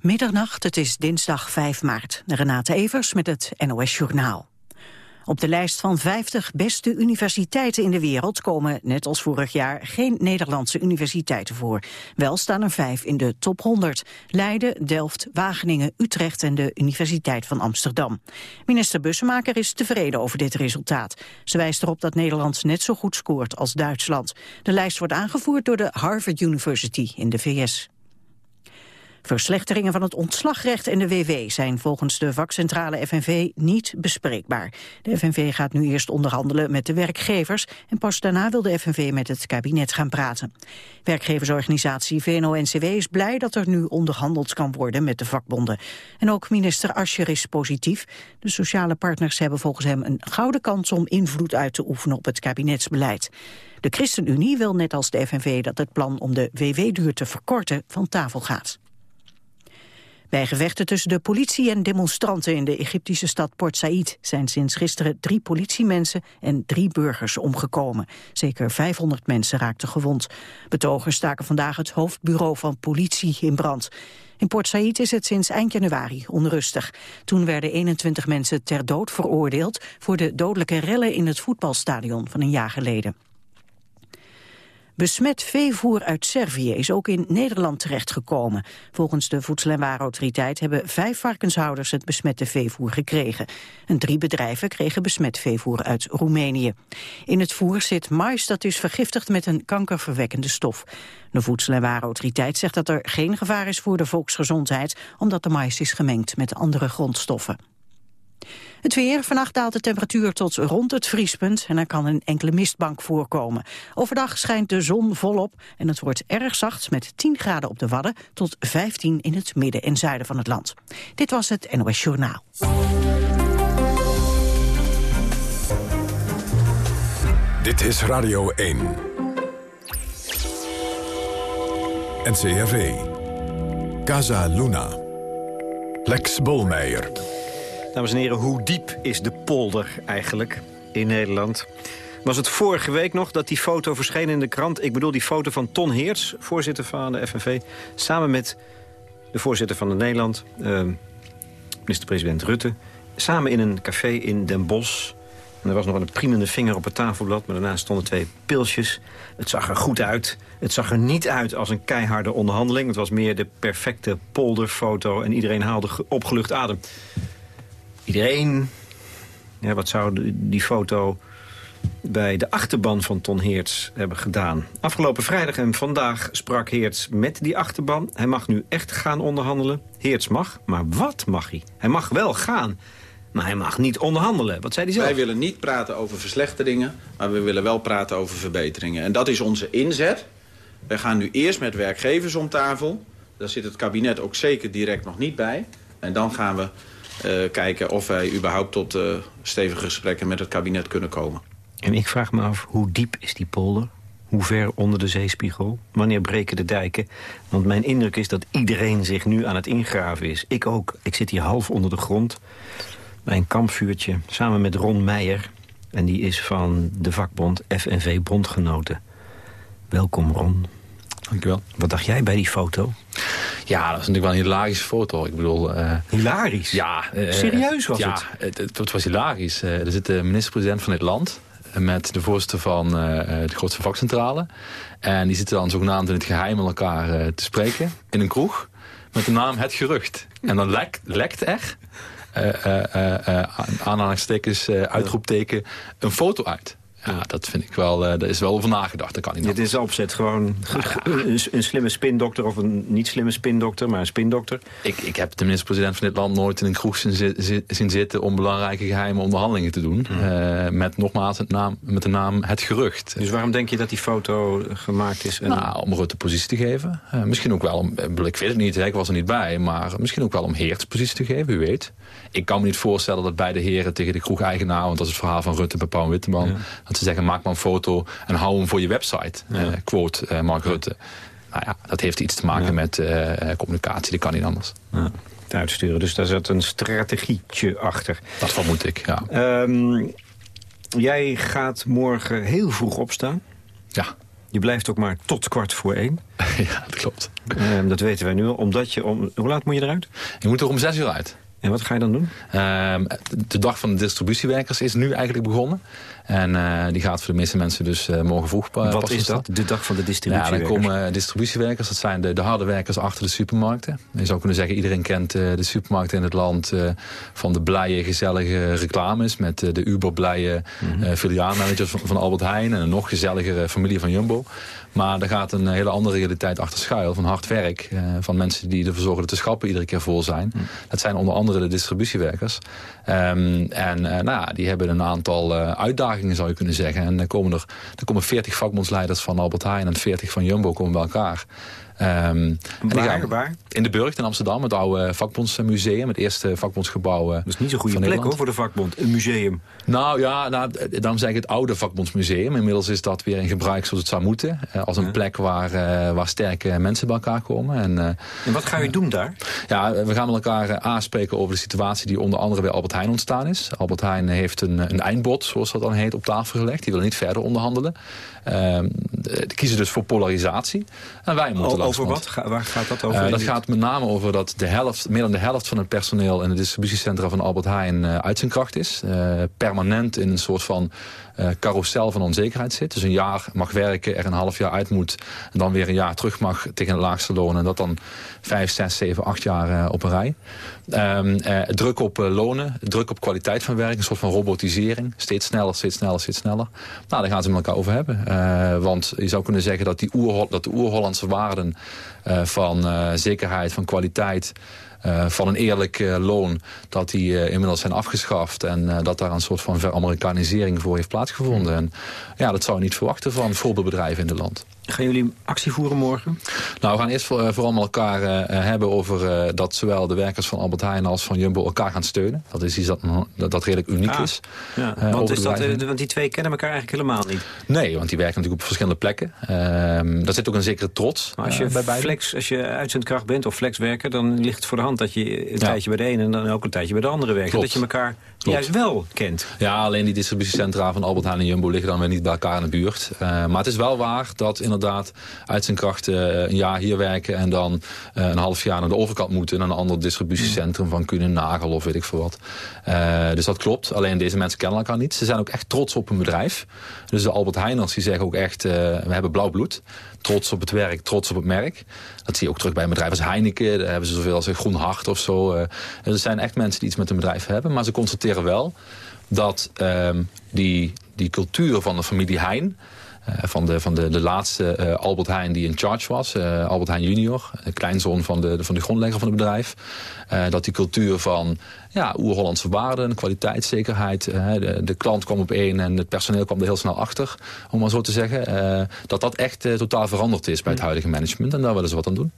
Middernacht, het is dinsdag 5 maart. Renate Evers met het NOS Journaal. Op de lijst van 50 beste universiteiten in de wereld komen, net als vorig jaar, geen Nederlandse universiteiten voor. Wel staan er vijf in de top 100. Leiden, Delft, Wageningen, Utrecht en de Universiteit van Amsterdam. Minister Bussemaker is tevreden over dit resultaat. Ze wijst erop dat Nederland net zo goed scoort als Duitsland. De lijst wordt aangevoerd door de Harvard University in de VS. Verslechteringen van het ontslagrecht en de WW zijn volgens de vakcentrale FNV niet bespreekbaar. De FNV gaat nu eerst onderhandelen met de werkgevers en pas daarna wil de FNV met het kabinet gaan praten. Werkgeversorganisatie VNO-NCW is blij dat er nu onderhandeld kan worden met de vakbonden. En ook minister Ascher is positief. De sociale partners hebben volgens hem een gouden kans om invloed uit te oefenen op het kabinetsbeleid. De ChristenUnie wil net als de FNV dat het plan om de WW-duur te verkorten van tafel gaat. Bij gevechten tussen de politie en demonstranten in de Egyptische stad Port Said zijn sinds gisteren drie politiemensen en drie burgers omgekomen. Zeker 500 mensen raakten gewond. Betogers staken vandaag het hoofdbureau van politie in brand. In Port Said is het sinds eind januari onrustig. Toen werden 21 mensen ter dood veroordeeld voor de dodelijke rellen in het voetbalstadion van een jaar geleden. Besmet veevoer uit Servië is ook in Nederland terechtgekomen. Volgens de Voedsel- en Warenautoriteit hebben vijf varkenshouders het besmette veevoer gekregen. En drie bedrijven kregen besmet veevoer uit Roemenië. In het voer zit mais dat is vergiftigd met een kankerverwekkende stof. De Voedsel- en Warenautoriteit zegt dat er geen gevaar is voor de volksgezondheid... omdat de mais is gemengd met andere grondstoffen. Het weer, vannacht daalt de temperatuur tot rond het vriespunt en er kan een enkele mistbank voorkomen. Overdag schijnt de zon volop en het wordt erg zacht met 10 graden op de Wadden tot 15 in het midden en zuiden van het land. Dit was het NOS Journaal. Dit is Radio 1. NCRV. Casa Luna. Lex Bolmeijer. Dames en heren, hoe diep is de polder eigenlijk in Nederland? Was het vorige week nog dat die foto verscheen in de krant? Ik bedoel die foto van Ton Heerts, voorzitter van de FNV... samen met de voorzitter van het Nederland, uh, minister-president Rutte... samen in een café in Den Bosch. En er was nog een priemende vinger op het tafelblad... maar daarna stonden twee pilsjes. Het zag er goed uit. Het zag er niet uit als een keiharde onderhandeling. Het was meer de perfecte polderfoto... en iedereen haalde opgelucht adem. Iedereen, ja, wat zou die foto bij de achterban van Ton Heerts hebben gedaan. Afgelopen vrijdag en vandaag sprak Heerts met die achterban. Hij mag nu echt gaan onderhandelen. Heerts mag, maar wat mag hij? Hij mag wel gaan, maar hij mag niet onderhandelen. Wat zei hij zelf? Wij willen niet praten over verslechteringen, maar we willen wel praten over verbeteringen. En dat is onze inzet. Wij gaan nu eerst met werkgevers om tafel. Daar zit het kabinet ook zeker direct nog niet bij. En dan gaan we kijken of wij überhaupt tot uh, stevige gesprekken met het kabinet kunnen komen. En ik vraag me af, hoe diep is die polder? Hoe ver onder de zeespiegel? Wanneer breken de dijken? Want mijn indruk is dat iedereen zich nu aan het ingraven is. Ik ook. Ik zit hier half onder de grond bij een kampvuurtje samen met Ron Meijer. En die is van de vakbond FNV Bondgenoten. Welkom Ron. Dankjewel. Wat dacht jij bij die foto? Ja, dat is natuurlijk wel een hilarische foto. Ik bedoel... Uh, hilarisch? Ja. Uh, Serieus was ja, het? het? Het, was hilarisch. Uh, er zit de minister-president van dit land met de voorzitter van de grootste vakcentrale. En die zitten dan zogenaamd in het geheim met elkaar te spreken in een kroeg. Met de naam Het Gerucht. En dan lekt, lekt er, aanhalingstekens, uitroepteken, een foto uit. Ja, dat vind ik wel, uh, daar is wel over nagedacht. Dat kan niet Dit is opzet gewoon een, een, slimme spindokter of een niet slimme spindokter, maar een spindokter. Ik, ik heb de minister-president van dit land nooit in een kroeg zien, zien, zitten om belangrijke geheime onderhandelingen te doen. Uh, met nogmaals het naam, met de naam Het Gerucht. Dus waarom denk je dat die foto gemaakt is? En... Nou, om Rutte positie te geven. Uh, misschien ook wel om, ik weet het niet, ik was er niet bij, maar misschien ook wel om Heerts positie te geven, u weet. Ik kan me niet voorstellen dat beide heren tegen de kroeg-eigenaar... want dat is het verhaal van Rutte bij Paul Witteman... Ja. Dat ze zeggen, maak maar een foto en hou hem voor je website. Ja. Uh, quote uh, Mark Rutte. Nou ja, dat heeft iets te maken ja. met uh, communicatie. Dat kan niet anders. Ja. Uitsturen. Dus daar zit een strategietje achter. Dat vermoed ik, ja. Um, jij gaat morgen heel vroeg opstaan. Ja. Je blijft ook maar tot kwart voor één. ja, dat klopt. Ehm, dat weten wij nu al. Omdat je om, hoe laat moet je eruit? Je moet er om zes uur uit. En wat ga je dan doen? Ehm, de dag van de distributiewerkers is nu eigenlijk begonnen. En uh, die gaat voor de meeste mensen dus uh, morgen vroeg Wat is dat, de dag van de distributiewerkers? Ja, dan komen distributiewerkers, dat zijn de, de harde werkers achter de supermarkten. Je zou kunnen zeggen, iedereen kent de supermarkten in het land... van de blije, gezellige reclames... met de uberblije mm -hmm. filiaalmanagers van, van, Albert Heijn... en een nog gezelligere familie van Jumbo. Maar er gaat een hele andere realiteit achter schuil van hard werk. Uh, van mensen die ervoor zorgen dat de schappen iedere keer vol zijn. Mm. Dat zijn onder andere de distributiewerkers. Um, en uh, nou ja, die hebben een aantal uh, uitdagingen zou je kunnen zeggen. En er komen er, er komen 40 vakbondsleiders van Albert Heijn en 40 van Jumbo komen bij elkaar. Um, waar, waar? In de Burgt in Amsterdam, het oude vakbondsmuseum. Het eerste vakbondsgebouw Dat is niet zo'n goede plek hoor, voor de vakbond, een museum. Nou ja, nou, daarom zeg ik het oude vakbondsmuseum. Inmiddels is dat weer in gebruik zoals het zou moeten. Uh, als een ja. plek waar, uh, waar sterke mensen bij elkaar komen. En, uh, en wat ga je doen daar? Ja, we gaan met elkaar aanspreken over de situatie die onder andere bij Albert Heijn ontstaan is. Albert Heijn heeft een, een eindbod, zoals dat dan heet, op tafel gelegd. Die wil niet verder onderhandelen. die kiezen dus voor polarisatie. En wij moeten o, over wat? Ga, waar gaat dat over? Uh, dat gaat met name over dat de helft, meer dan de helft van het personeel... in de distributiecentra van Albert Heijn uh, uit zijn kracht is. Uh, permanent in een soort van carousel van onzekerheid zit. Dus een jaar mag werken, er een half jaar uit moet... en dan weer een jaar terug mag tegen het laagste loon... en dat dan vijf, zes, zeven, acht jaar op een rij. Um, druk op lonen, druk op kwaliteit van werk... een soort van robotisering. Steeds sneller, steeds sneller, steeds sneller. Nou, daar gaan ze met elkaar over hebben. want je zou kunnen zeggen dat, die oer, dat de oer-Hollandse waarden van zekerheid, van kwaliteit... Uh, van een eerlijk loon, dat die inmiddels zijn afgeschaft... en dat daar een soort van veramerikanisering voor heeft plaatsgevonden. En ja, dat zou je niet verwachten van voorbeeldbedrijven in het land. Gaan jullie actie voeren morgen? Nou, we gaan eerst voor, vooral met elkaar uh, hebben over uh, dat zowel de werkers van Albert Heijn als van Jumbo elkaar gaan steunen. Dat is iets dat, dat, dat redelijk uniek ah, is. Ja, uh, want, is dat, want die twee kennen elkaar eigenlijk helemaal niet? Nee, want die werken natuurlijk op verschillende plekken. Ehm, daar zit ook een zekere trots maar als je bij flex, Als je uitzendkracht bent of flexwerker, dan ligt het voor de hand dat je een ja. tijdje bij de ene en dan ook een tijdje bij de andere werkt. Dat je elkaar Klopt. juist wel kent. Ja, alleen die distributiecentra van Albert Heijn en Jumbo liggen dan weer niet bij elkaar in de buurt. maar het is wel waar dat inderdaad uit zijn kracht een jaar hier werken... en dan een half jaar naar de overkant moeten... naar een ander distributiecentrum van Kunen Nagel of weet ik veel wat. Uh, dus dat klopt. Alleen deze mensen kennen elkaar niet. Ze zijn ook echt trots op hun bedrijf. Dus de Albert Heijners die zeggen ook echt... Uh, we hebben blauw bloed. Trots op het werk, trots op het merk. Dat zie je ook terug bij een bedrijf als Heineken. Daar hebben ze zoveel als een groen hart of zo. Uh, er zijn echt mensen die iets met hun bedrijf hebben. Maar ze constateren wel dat die, die cultuur van de familie Heijn... Uh, van de, van de, de laatste uh, Albert Heijn die in charge was. Uh, Albert Heijn junior, de kleinzoon van de, van de grondlegger van het bedrijf. dat die cultuur van ja, oer-Hollandse waarden, kwaliteitszekerheid. De, de, klant kwam op één en het personeel kwam er heel snel achter. Om maar zo te zeggen. dat dat echt totaal veranderd is bij het huidige management. En daar willen ze wat aan doen.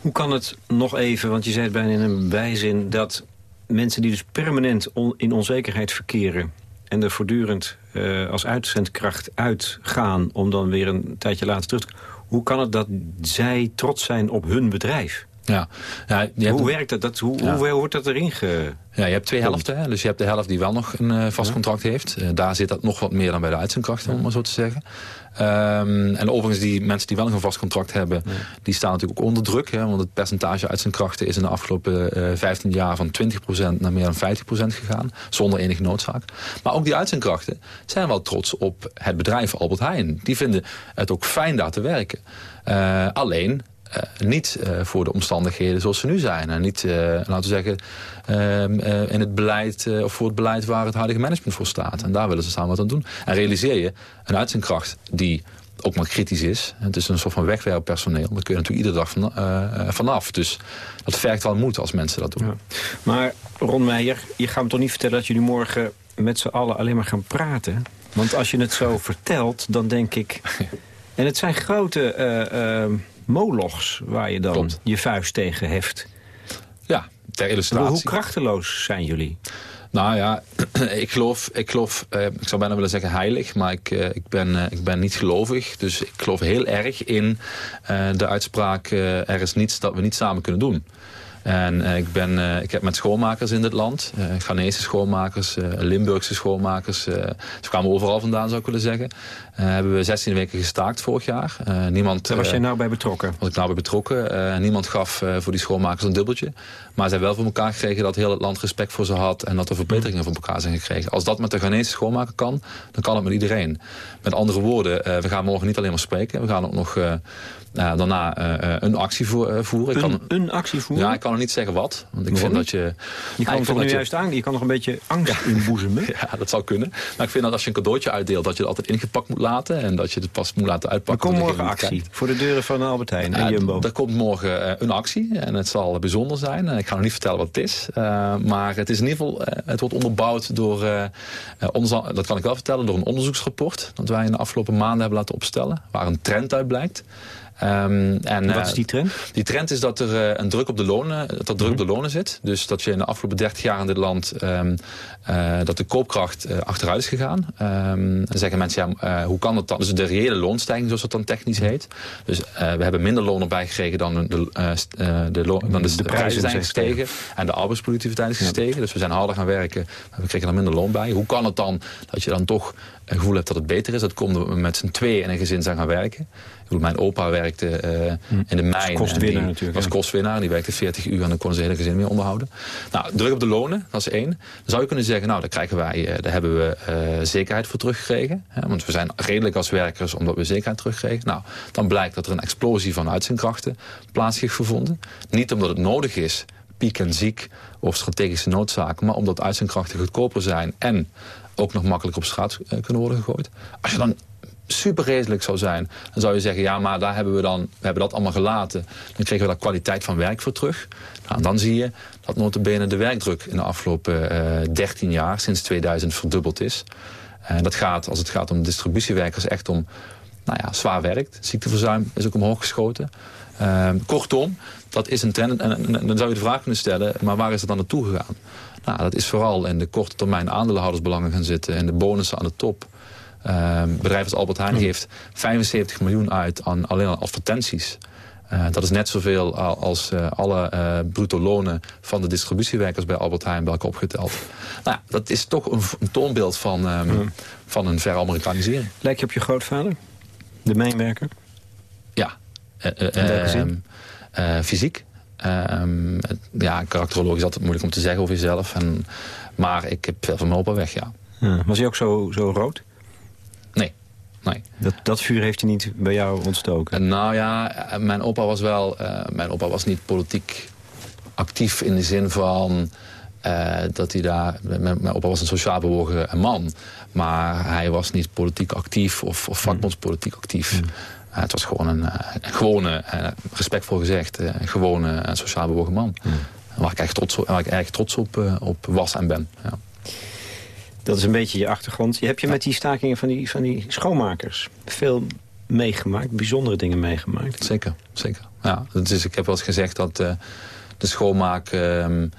Hoe kan het nog even, want je zei het bijna in een bijzin... dat mensen die dus permanent on, in onzekerheid verkeren en er voortdurend uh, als uitzendkracht uitgaan... om dan weer een tijdje later terug te Hoe kan het dat zij trots zijn op hun bedrijf? Ja. ja hoe werkt dat? dat hoe, ja. hoe wordt dat erin ge... Ja, je hebt twee helften. Hè? Dus je hebt de helft die wel nog een uh, vast contract heeft. Uh, daar zit dat nog wat meer dan bij de uitzendkrachten, om maar zo te zeggen. Um, en overigens, die mensen die wel een vast contract hebben... Ja. die staan natuurlijk ook onder druk. Hè? Want het percentage uitzendkrachten is in de afgelopen uh, 15 jaar... van 20% naar meer dan 50% gegaan. Zonder enige noodzaak. Maar ook die uitzendkrachten zijn wel trots op het bedrijf Albert Heijn. Die vinden het ook fijn daar te werken. alleen, uh, niet uh, voor de omstandigheden zoals ze nu zijn. En niet, uh, laten we zeggen, ehm, in het beleid of voor het beleid waar het huidige management voor staat. En daar willen ze samen wat aan doen. En realiseer je, een uitzendkracht die ook maar kritisch is. Het is een soort van wegwerppersoneel. Daar kun je natuurlijk iedere dag van, vanaf. Dus dat vergt wel moed als mensen dat doen. Ja. Maar Ron Meijer, je gaat me toch niet vertellen dat jullie morgen met z'n allen alleen maar gaan praten? Want als je het zo vertelt, dan denk ik... En het zijn grote molochs waar je dan Klopt. je vuist tegen heft. Ja, ter illustratie. Hoe krachteloos zijn jullie? Nou ja, ik geloof, ik geloof eh, ik zou bijna willen zeggen heilig, maar ik, eh, ik, ben, eh, ik ben niet gelovig. Dus ik geloof heel erg in de uitspraak, er is niets dat we niet samen kunnen doen. En ik, ben, ik heb met schoonmakers in dit land, Ghanese schoonmakers, Limburgse schoonmakers, ze kwamen overal vandaan zou ik willen zeggen, hebben we 16 weken gestaakt vorig jaar. niemand, Daar was jij nou bij betrokken? Was ik nou bij betrokken. niemand gaf voor die schoonmakers een dubbeltje. Maar ze hebben wel voor elkaar gekregen dat heel het land respect voor ze had en dat er verbeteringen voor elkaar zijn gekregen. Als dat met de Ghanese schoonmaker kan, dan kan het met iedereen. Met andere woorden, we gaan morgen niet alleen maar spreken, we gaan ook nog uh, daarna uh, een actie voeren. Een, kan, een actie voeren? Ja, ik kan nog niet zeggen wat. Want ik vind dat je... Je kan toch nu juist aan, je kan nog een beetje angst inboezemen? ja, dat zou kunnen. Maar ik vind dat als je een cadeautje uitdeelt... dat je het altijd ingepakt moet laten. En dat je het pas moet laten uitpakken. Er komt morgen actie voor de deuren van Albert Heijn en Jumbo. Er komt morgen een actie. En het zal bijzonder zijn. Ik ga nog niet vertellen wat het is. maar het is in ieder geval... het wordt onderbouwd door... Dat kan ik wel vertellen. Door een onderzoeksrapport. Dat wij in de afgelopen maanden hebben laten opstellen. Waar een trend uit blijkt. Um, en, Wat is die trend? Die trend is dat er uh, een druk op de lonen, dat er druk op de lonen zit. Dus dat je in de afgelopen 30 jaar in dit land um, uh, dat de koopkracht achteruit is gegaan. Um, dan zeggen mensen, ja, hoe kan dat dan? Dus de reële loonstijging, zoals dat dan technisch heet. Dus we hebben minder lonen bijgekregen dan de, de, dan de, de prijzen zijn gestegen. En de arbeidsproductiviteit is gestegen. Ja. Dus we zijn harder gaan werken, maar we kregen er minder loon bij. Hoe kan het dan dat je dan toch een gevoel hebt dat het beter is? Dat komt omdat we met z'n tweeën in een gezin zijn gaan werken mijn opa werkte uh, in de mijn. Was kostwinnaar natuurlijk. was kostwinnaar. Die werkte 40 uur en dan kon ze hele gezin mee onderhouden. Nou, druk op de lonen, dat is één. Dan zou je kunnen zeggen, nou, daar, krijgen wij, uh, daar hebben we uh, zekerheid voor teruggekregen. Hè, want we zijn redelijk als werkers omdat we zekerheid terugkregen. Nou, dan blijkt dat er een explosie van uitzendkrachten plaats heeft gevonden. Niet omdat het nodig is, piek en ziek of strategische noodzaken... maar omdat uitzendkrachten goedkoper zijn en ook nog makkelijk op straat kunnen worden gegooid. Als je dan super redelijk zou zijn... dan zou je zeggen, ja, maar daar hebben we dan, we hebben dat allemaal gelaten. Dan kregen we daar kwaliteit van werk voor terug. Nou, en dan zie je dat notabene de werkdruk in de afgelopen uh, eh, 13 jaar... sinds 2000 verdubbeld is. En dat gaat, als het gaat om distributiewerkers, echt om nou ja, zwaar werk. Ziekteverzuim is ook omhoog geschoten. Uh, kortom, dat is een trend. En, en, dan zou je de vraag kunnen stellen, maar waar is het dan naartoe gegaan? Nou, dat is vooral in de korte termijn aandeelhoudersbelangen gaan zitten... en de bonussen aan de top... Uh, bedrijf als Albert Heijn geeft 75 miljoen uit aan alleen al advertenties. Uh, dat is net zoveel als uh, alle uh, bruto lonen van de distributiewerkers bij Albert Heijn bij elkaar opgeteld. Nou, dat is toch een, een toonbeeld van, um, van een ver-Amerikanisering. Lijkt je op je grootvader? De mijnwerker? Ja. Ehm, fysiek. Ehm, ja, karakterologisch is altijd moeilijk om te zeggen over jezelf. En, maar ik heb veel van mijn opa weg, ja. ja. Was hij ook zo, zo rood? Nee. Dat, dat vuur heeft hij niet bij jou ontstoken? Uh, nou ja, eh, mijn opa was wel... Uh, mijn opa was niet politiek actief in de zin van... Uh, dat hij daar... Mijn, mijn, opa was een sociaal bewogen man. Maar hij was niet politiek actief of, of vakbondspolitiek actief. Mm. het was gewoon een, een gewone, respectvol gezegd... een gewone sociaal bewogen man. Mm. Waar ik echt trots, waar ik erg trots op, op was en ben. Ja. Dat is een beetje je achtergrond. Je hebt je met die stakingen van die, van die schoonmakers veel meegemaakt, bijzondere dingen meegemaakt. Zeker, zeker. Ja, dus ik heb wel eens gezegd dat uh, de schoonmaak um,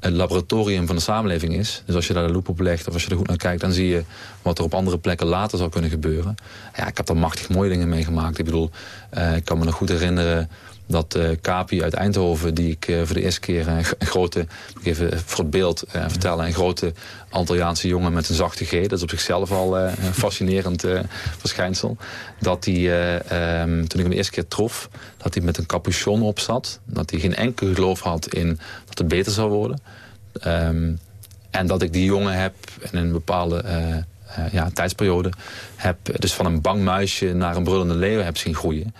een laboratorium van de samenleving is. Dus als je daar de loep op legt of als je er goed naar kijkt... dan zie je wat er op andere plekken later zou kunnen gebeuren. Ja, ik heb daar machtig mooie dingen meegemaakt. Ik bedoel, uh, ik kan me nog goed herinneren dat uh, uit Eindhoven, die ik uh, voor de eerste keer een, grote, even voor het beeld vertellen, een grote Antilliaanse jongen met een zachte G, dat is op zichzelf al een fascinerend verschijnsel, dat hij, um, toen ik hem de eerste keer trof, dat hij met een capuchon op zat, dat hij geen enkel geloof had in dat het beter zou worden. Um, en dat ik die jongen heb in een bepaalde ja, tijdsperiode, heb dus van een bang muisje naar een brullende leeuw heb zien groeien.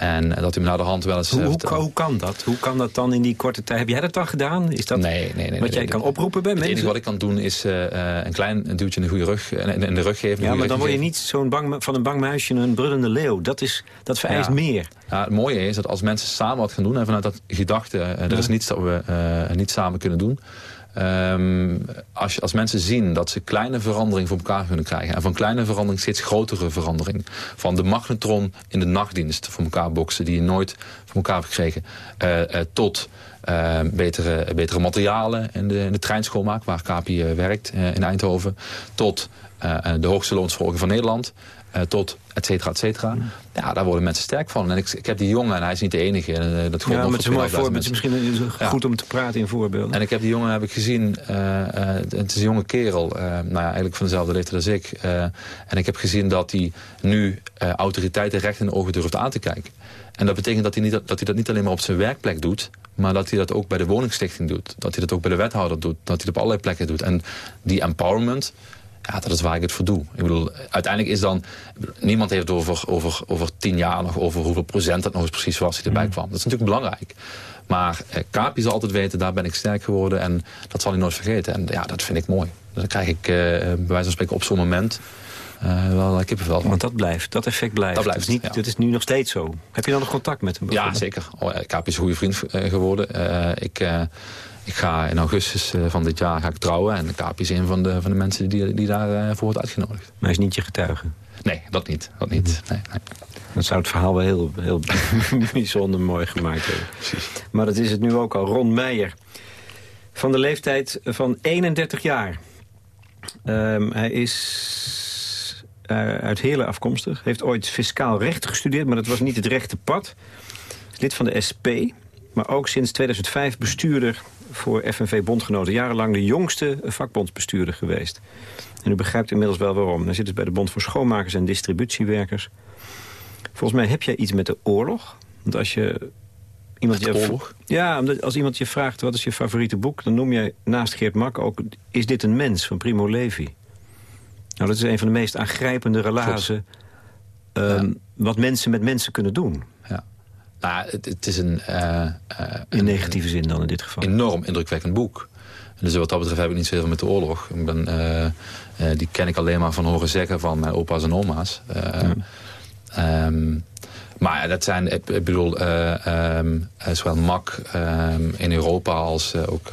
En dat hij me naar de hand wel eens... Hoe, hoe, hoe, kan dat? Hoe kan dat dan in die korte tijd? Heb jij dat dan gedaan? Is dat nee, nee, nee. Wat jij kan oproepen bij mensen? Het enige wat ik kan doen is uh, een klein duwtje in de goede rug, in de rug geven. Ja, maar dan word je niet zo'n bang, van een bang muisje een brullende leeuw. Dat, is, dat vereist ja. meer. Ja, het mooie is dat als mensen samen wat gaan doen... en vanuit dat gedachte, uh, er is niets dat we uh, niet samen kunnen doen... Um, als, als mensen zien dat ze kleine verandering voor elkaar kunnen krijgen... en van kleine verandering steeds grotere verandering... van de magnetron in de nachtdienst voor elkaar boksen... die je nooit voor elkaar hebt gekregen... Uh, uh, tot uh, betere, betere materialen in de, in de treinschoonmaak... waar KPI werkt in Eindhoven... tot de hoogste loonsverhoging van Nederland... tot et cetera, et cetera. Mm. Ja, daar worden mensen sterk van. En ik, ik heb die jongen, en hij is niet de enige. En, dat ja, maar het is een mooi voorbeeld. Het is misschien goed om te praten in voorbeelden. En ik heb die jongen heb ik gezien, het is een jonge kerel, nou ja, eigenlijk van dezelfde leeftijd als ik. en ik heb gezien dat hij nu autoriteiten recht in de ogen durft aan te kijken. En dat betekent dat hij, niet, dat hij dat niet alleen maar op zijn werkplek doet... maar dat hij dat ook bij de woningstichting doet. Dat hij dat ook bij de wethouder doet. Dat hij dat op allerlei plekken doet. En die empowerment, ja, dat is waar ik het voor doe. Ik bedoel, uiteindelijk is dan... Niemand heeft over, over, over tien jaar nog over hoeveel procent dat nog eens precies was die erbij mm. kwam. Dat is natuurlijk belangrijk. Maar eh, Kapi zal altijd weten, daar ben ik sterk geworden. En dat zal hij nooit vergeten. En ja, dat vind ik mooi. Dan krijg ik eh, bij wijze van spreken op zo'n moment uh, wel kippenvel Want dat blijft, dat effect blijft. Dat blijft, niet, Dat is nu nog steeds zo. Heb je dan nog contact met hem? Ja, zeker. Oh, Kaap is een goede vriend uh, geworden. Uh, ik, ik ga in augustus van dit jaar ga ik trouwen. En Kaap is een van de, van de mensen die, die daarvoor wordt uitgenodigd. Maar hij is niet je getuige? Nee, dat niet. Dat, niet. Nee, nee. dat zou het verhaal wel heel, heel bijzonder mooi gemaakt hebben. Precies. Maar dat is het nu ook al. Ron Meijer. Van de leeftijd van 31 jaar. Um, hij is uh, uit Heerlen afkomstig. Heeft ooit fiscaal recht gestudeerd, maar dat was niet het rechte pad. lid van de SP, maar ook sinds 2005 bestuurder voor FNV-bondgenoten. Jarenlang de jongste vakbondsbestuurder geweest. En u begrijpt inmiddels wel waarom. Hij zit dus bij de Bond voor Schoonmakers en Distributiewerkers. Volgens mij heb jij iets met de oorlog. Want als je iemand je oorlog? Ja, als iemand je vraagt wat is je favoriete boek... dan noem jij naast Geert Mak ook... Is dit een mens van Primo Levi? Nou, dat is een van de meest aangrijpende relazen... Um, wat mensen met mensen kunnen doen. Nou, het, het is een... Uh, in negatieve zin dan in dit geval. enorm indrukwekkend boek. Dus wat dat betreft heb ik niet zoveel met de oorlog. Ik ben, uh, uh, die ken ik alleen maar van horen zeggen van mijn opa's en oma's. Ja. Um, maar dat zijn, ik bedoel, um, zowel MAC um, in Europa als ook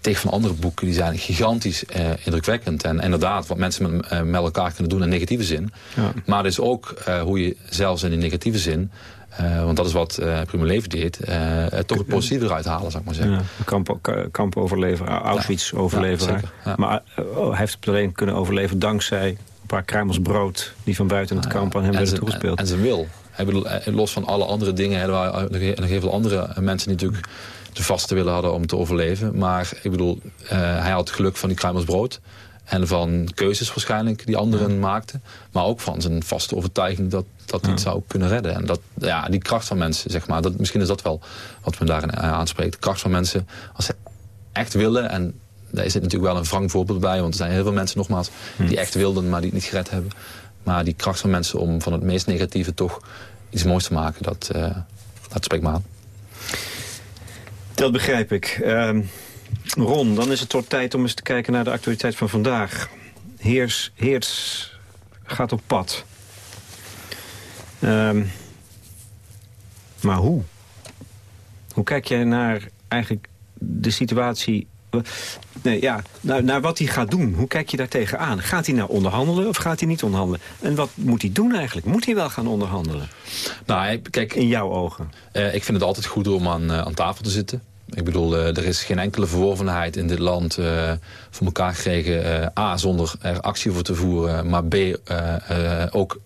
tegen van andere boeken die zijn gigantisch uh, indrukwekkend. En inderdaad, wat mensen met, uh, met elkaar kunnen doen in negatieve zin. Ja. Maar dus ook hoe je zelfs in die negatieve zin... want dat is wat Primo Leven deed. toch het positieve eruit halen, zou ik maar zeggen. Ja, kamp, kamp overleven, Auschwitz ja. overleven. maar oh, hij heeft het alleen kunnen overleven dankzij een paar kruimels brood... die van buiten het kamp aan hem werden toegespeeld. En zijn wil. Hij bedoel, los van alle andere dingen... er waren nog heel veel andere mensen die natuurlijk de vaste willen hadden om te overleven. Maar ik bedoel, uh, hij had geluk van die kruimelsbrood. En van keuzes waarschijnlijk die anderen maakten. Maar ook van zijn vaste overtuiging dat dat ja. iets zou kunnen redden. En dat, ja, die kracht van mensen, zeg maar. Dat, misschien is dat wel wat me daarin eh, aanspreekt. De kracht van mensen, als ze echt willen... en daar zit natuurlijk wel een wrang voorbeeld bij... want er zijn heel veel mensen, nogmaals, hm. die echt wilden... maar die het niet gered hebben. Maar die kracht van mensen om van het meest negatieve toch iets moois te maken... dat, uh, dat spreekt me aan. Dat begrijp ik. Uh, Ron, dan is het toch tijd om eens te kijken naar de actualiteit van vandaag. Heers, Heers gaat op pad. Um, maar hoe? Hoe kijk jij naar eigenlijk de situatie... Nee, ja, naar, naar wat hij gaat doen. Hoe kijk je daar tegenaan? Gaat hij nou onderhandelen of gaat hij niet onderhandelen? En wat moet hij doen eigenlijk? Moet hij wel gaan onderhandelen? Nou, kijk, In jouw ogen? Uh, ik vind het altijd goed om aan, uh, aan tafel te zitten. Ik bedoel, uh, er is geen enkele verworvenheid in dit land uh, voor elkaar gekregen. Uh, A, zonder er actie voor te voeren. Maar B, ook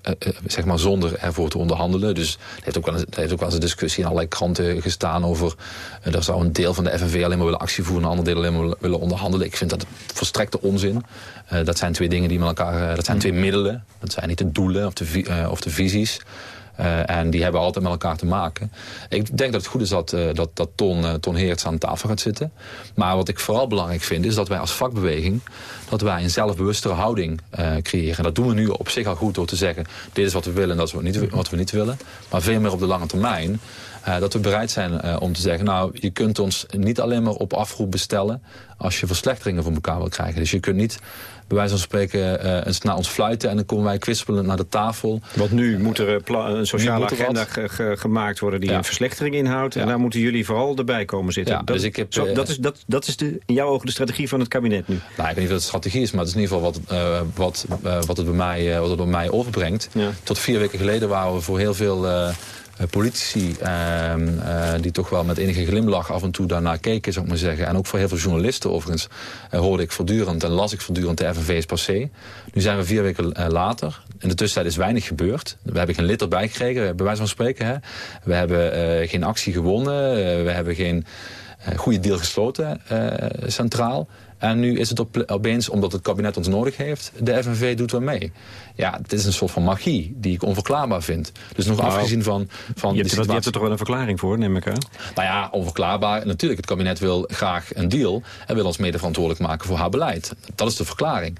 zeg maar zonder ervoor te onderhandelen. Dus er heeft ook wel, er heeft ook wel eens een discussie in allerlei kranten gestaan over... er zou een deel van de FNV alleen maar willen actie voeren... en een ander deel alleen maar willen onderhandelen. Ik vind dat volstrekte onzin. dat zijn twee dingen die met elkaar... dat zijn twee middelen. Dat zijn niet de doelen of de, of de visies. Uh, en die hebben altijd met elkaar te maken. Ik denk dat het goed is dat, uh, dat, dat Ton, uh, Ton Heerts aan tafel gaat zitten. Maar wat ik vooral belangrijk vind is dat wij als vakbeweging... dat wij een zelfbewustere houding creëren. En dat doen we nu op zich al goed door te zeggen... dit is wat we willen en dat is wat, niet, wat we niet willen. Maar veel meer op de lange termijn... dat we bereid zijn om te zeggen... nou, je kunt ons niet alleen maar op afroep bestellen... als je verslechteringen voor elkaar wil krijgen. Dus je kunt niet bij wijze van spreken uh, eens naar ons fluiten... en dan komen wij kwispelen naar de tafel. Want nu moet er een sociale agenda gemaakt worden... die een verslechtering inhoudt. En daar moeten jullie vooral erbij komen zitten. Ja, dat, dus ik heb, zo, dat is, dat, dat is de, in jouw ogen de strategie van het kabinet nu? Nou, ik weet niet of het strategie is, maar het is in ieder geval wat, wat, wat, het, bij mij, wat het bij mij overbrengt. Tot vier weken geleden waren we voor heel veel politici ehm, die toch wel met enige glimlach af en toe daarnaar keken, zou ik maar zeggen. En ook voor heel veel journalisten overigens hoorde ik voortdurend en las ik voortdurend de FNV is passé. Nu zijn we vier weken later. In de tussentijd is weinig gebeurd. We hebben geen lid erbij gekregen, bij wijze van spreken. Hè. We hebben geen actie gewonnen. we hebben geen goede deal gesloten centraal. En nu is het op, opeens, omdat het kabinet ons nodig heeft, de FNV doet wel mee. Ja, het is een soort van magie die ik onverklaarbaar vind. Dus nog nou, afgezien van, van je, hebt er, je hebt er toch wel een verklaring voor, neem ik aan? Nou ja, onverklaarbaar. Natuurlijk, het kabinet wil graag een deal... en wil ons mede verantwoordelijk maken voor haar beleid. Dat is de verklaring.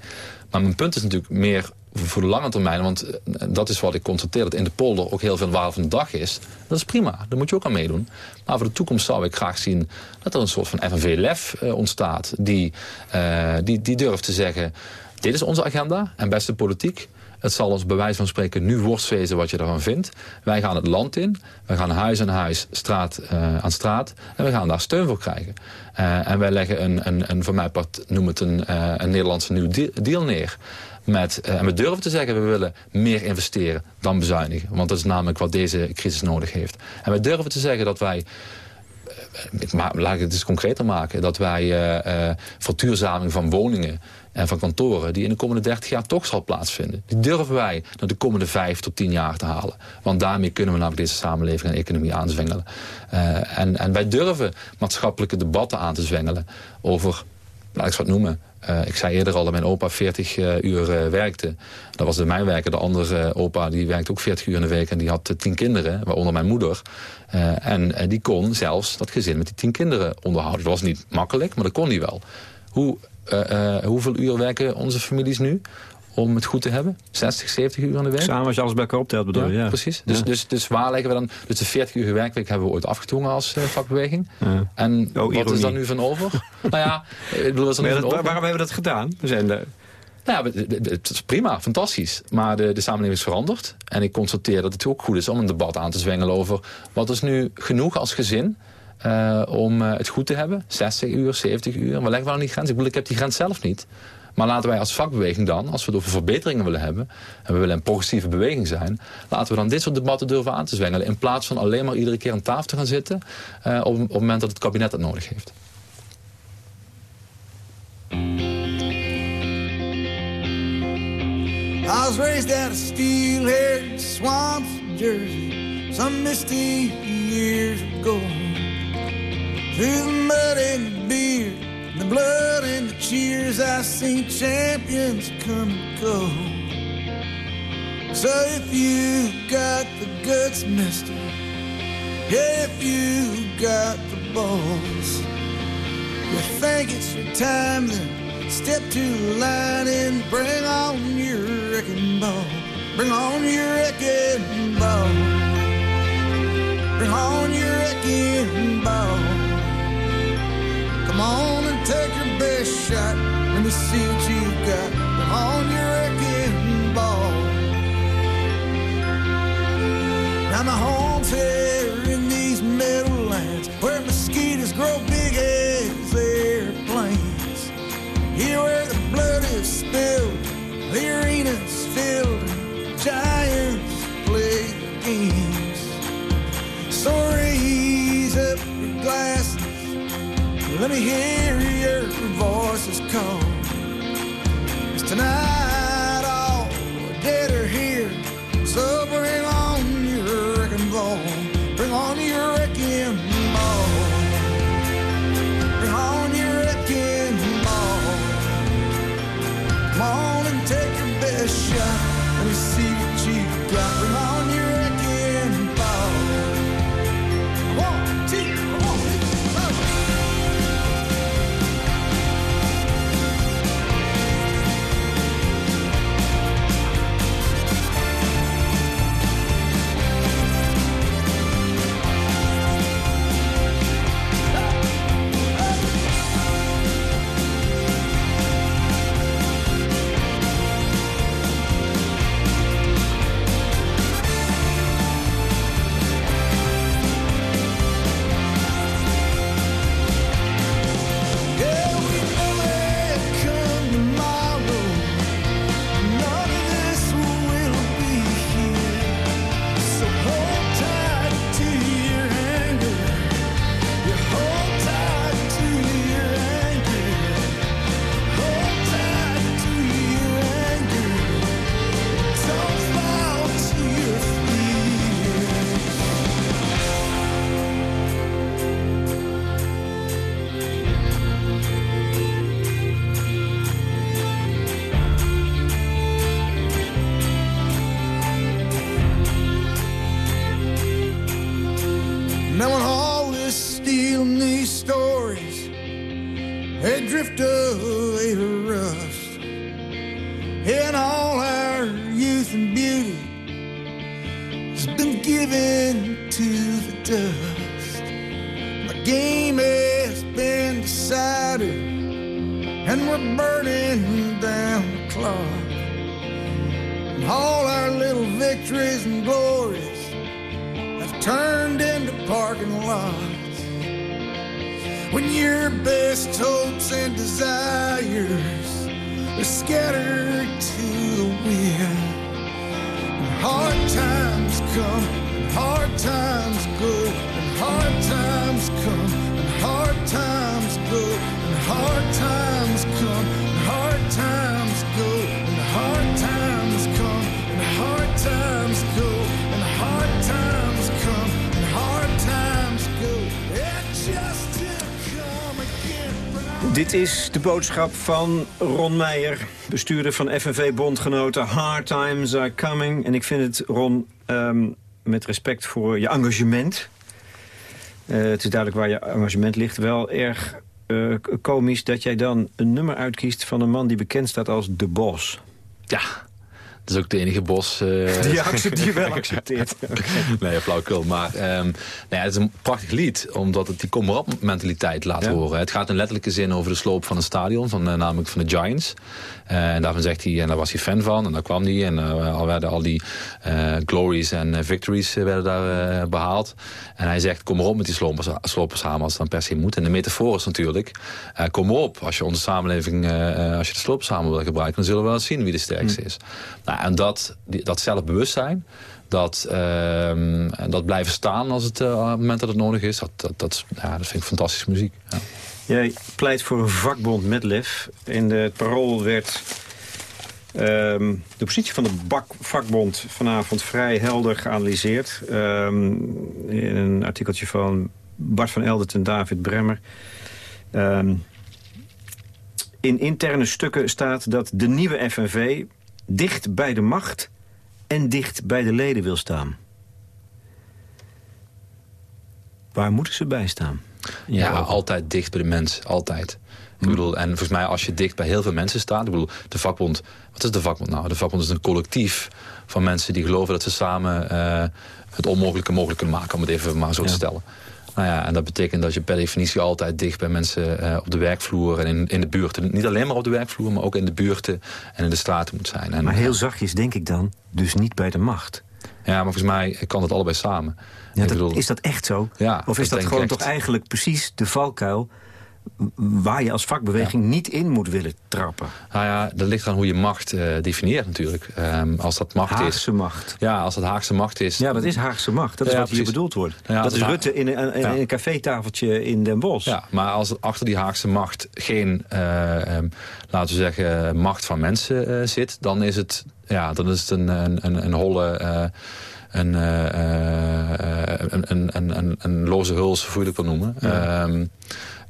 Maar mijn punt is natuurlijk meer voor de lange termijn, want eh, dat is wat ik constateer... dat in de polder ook heel veel waarde van de dag is. Dat is prima, daar moet je ook aan meedoen. Maar voor de toekomst zou ik graag zien dat er een soort van FNV-lef eh, ontstaat... Die, uh, die, die durft te zeggen, dit is onze agenda en beste politiek... Het zal ons bij wijze van spreken nu worstwezen wat je daarvan vindt. Wij gaan het land in. Wij gaan huis aan huis, straat aan straat. En we gaan daar steun voor krijgen. En wij leggen een, een, een voor mij noem het een, een Nederlandse nieuw deal neer. Met, uh, en we durven te zeggen, we willen meer investeren dan bezuinigen. Want dat is namelijk wat deze crisis nodig heeft. En we durven te zeggen dat wij maar laat ik het eens concreter maken. Dat wij uh, verduurzaming van woningen en van kantoren... die in de komende 30 jaar toch zal plaatsvinden. Die durven wij naar de komende 5 tot 10 jaar te halen. Want daarmee kunnen we namelijk deze samenleving en economie aanzwengelen. En, en wij durven maatschappelijke debatten aan te zwengelen... over, laat ik wat noemen... Uh, ik zei eerder al dat mijn opa 40 uh, uur uh, werkte. Dat was de mijn werken. De andere opa die werkte ook 40 uur in de week en die had 10 kinderen, waaronder mijn moeder. en die kon zelfs dat gezin met die 10 kinderen onderhouden. Dat was niet makkelijk, maar dat kon die wel. Hoe hoeveel uur werken onze families nu? Om het goed te hebben? 60, 70 uur in de week? Samen als je alles bij elkaar optelt bedoel je, ja. Precies. Dus, dus, dus waar leggen we dan... Dus de 40 uur werkweek hebben we ooit afgedwongen als uh, vakbeweging. Ja. En oh, wat is er nu van over? nou ja, ik bedoel, is er nu van over? Waarom hebben we dat gedaan? We zijn de... Nou ja, het is prima, fantastisch. Maar de, de samenleving is veranderd. En ik constateer dat het ook goed is om een debat aan te zwengelen over... wat is nu genoeg als gezin uh, om uh, het goed te hebben. 60 uur, 70 uur. Waar leggen we dan die grens? Ik bedoel, ik heb die grens zelf niet. Maar laten wij als vakbeweging dan, als we het verbeteringen willen hebben... en we willen een progressieve beweging zijn... laten we dan dit soort debatten durven aan te zwengelen... in plaats van alleen maar iedere keer aan tafel te gaan zitten... Uh, op, het moment dat het kabinet het nodig heeft. Raised steel-haired Jersey, some misty years ago. The the blood and the cheers, I seen champions come and go. So if you got the guts, mister, if you got the balls, you think it's your time, then step to the line and bring on your wrecking ball. Bring on your wrecking ball. Bring on your wrecking ball. Come on take your best shot. Let me see what you got. On your wrecking ball. Now my home's here in these meadowlands where mosquitoes grow big as airplanes. Here where the blood is spilled, the arena's filled, giants play games. So raise up your glass let me hear voices call. It's tonight is de boodschap van Ron Meijer, bestuurder van FNV-bondgenoten. Hard times are coming. En ik vind het, Ron, ehm, met respect voor je engagement... eh, het is duidelijk waar je engagement ligt... wel erg eh, komisch dat jij dan een nummer uitkiest... van een man die bekend staat als De Bos. Ja, dat is ook de enige bos... eh, Die, accept- die je wel accepteert. nee, flauwekul. Maar ehm, nou ja, het is een prachtig lied, omdat het die kom-erop mentaliteit laat Ja. horen. Het gaat in letterlijke zin over de sloop van een stadion, van, eh, namelijk van de Giants. Eh, en daarvan zegt hij, en daar was hij fan van, en daar kwam hij. En al werden al die glories en victories werden daar eh, behaald. En hij zegt, kom erop met die slopers, slopers samen als het dan per se moet. En de metafoor is natuurlijk, kom op, als je onze samenleving, als je de slopers samen wil gebruiken, dan zullen we wel zien wie de sterkste is. Nou, en dat, dat zelfbewustzijn, dat, ehm, dat blijven staan als het, eh, het moment dat het nodig is, dat, dat, dat, ja, dat vind ik fantastische muziek. Ja. Jij pleit voor een vakbond met lef. In het parool werd ehm, de positie van de bak, vakbond vanavond vrij helder geanalyseerd. Ehm, in een artikeltje van Bart van Eldert en David Bremmer. In interne stukken staat dat de nieuwe FNV dicht bij de macht en dicht bij de leden wil staan. Waar moeten ze bij staan? Ja, altijd dicht bij de mens. Altijd. Ik bedoel, en volgens mij als je dicht bij heel veel mensen staat... Ik bedoel, de vakbond... Wat is de vakbond nou? De vakbond is een collectief van mensen die geloven dat ze samen... eh, het onmogelijke mogelijk kunnen maken, om het even maar zo te stellen. Nou ja, en dat betekent dat je per definitie altijd dicht bij mensen eh, op de werkvloer en in, in de buurten. Niet alleen maar op de werkvloer, maar ook in de buurten en in de straten moet zijn. En, Maar heel zachtjes denk ik dan, dus niet bij de macht. Ja, maar volgens mij kan dat allebei samen. Ja, Ik dat, bedoel- is dat echt zo? Ja, of is dat gewoon toch eigenlijk precies de valkuil... waar je als vakbeweging niet in moet willen trappen? Nou ja, dat ligt aan hoe je macht eh, definieert natuurlijk. Ehm, als dat macht is... Haagse macht. Ja, als dat Haagse macht is... Ja, dat is Haagse macht. Dat is Ja, wat hier bedoeld wordt. Ja, dat is dat- Rutte in een, in Ja. een cafétafeltje in Den Bosch. Ja, maar als er achter die Haagse macht geen, eh, ehm, laten we zeggen, macht van mensen eh, zit... dan is het, ja, dan is het een, een, een, een holle... een, een, een, een, loze huls, hoe je het wil noemen. Eh,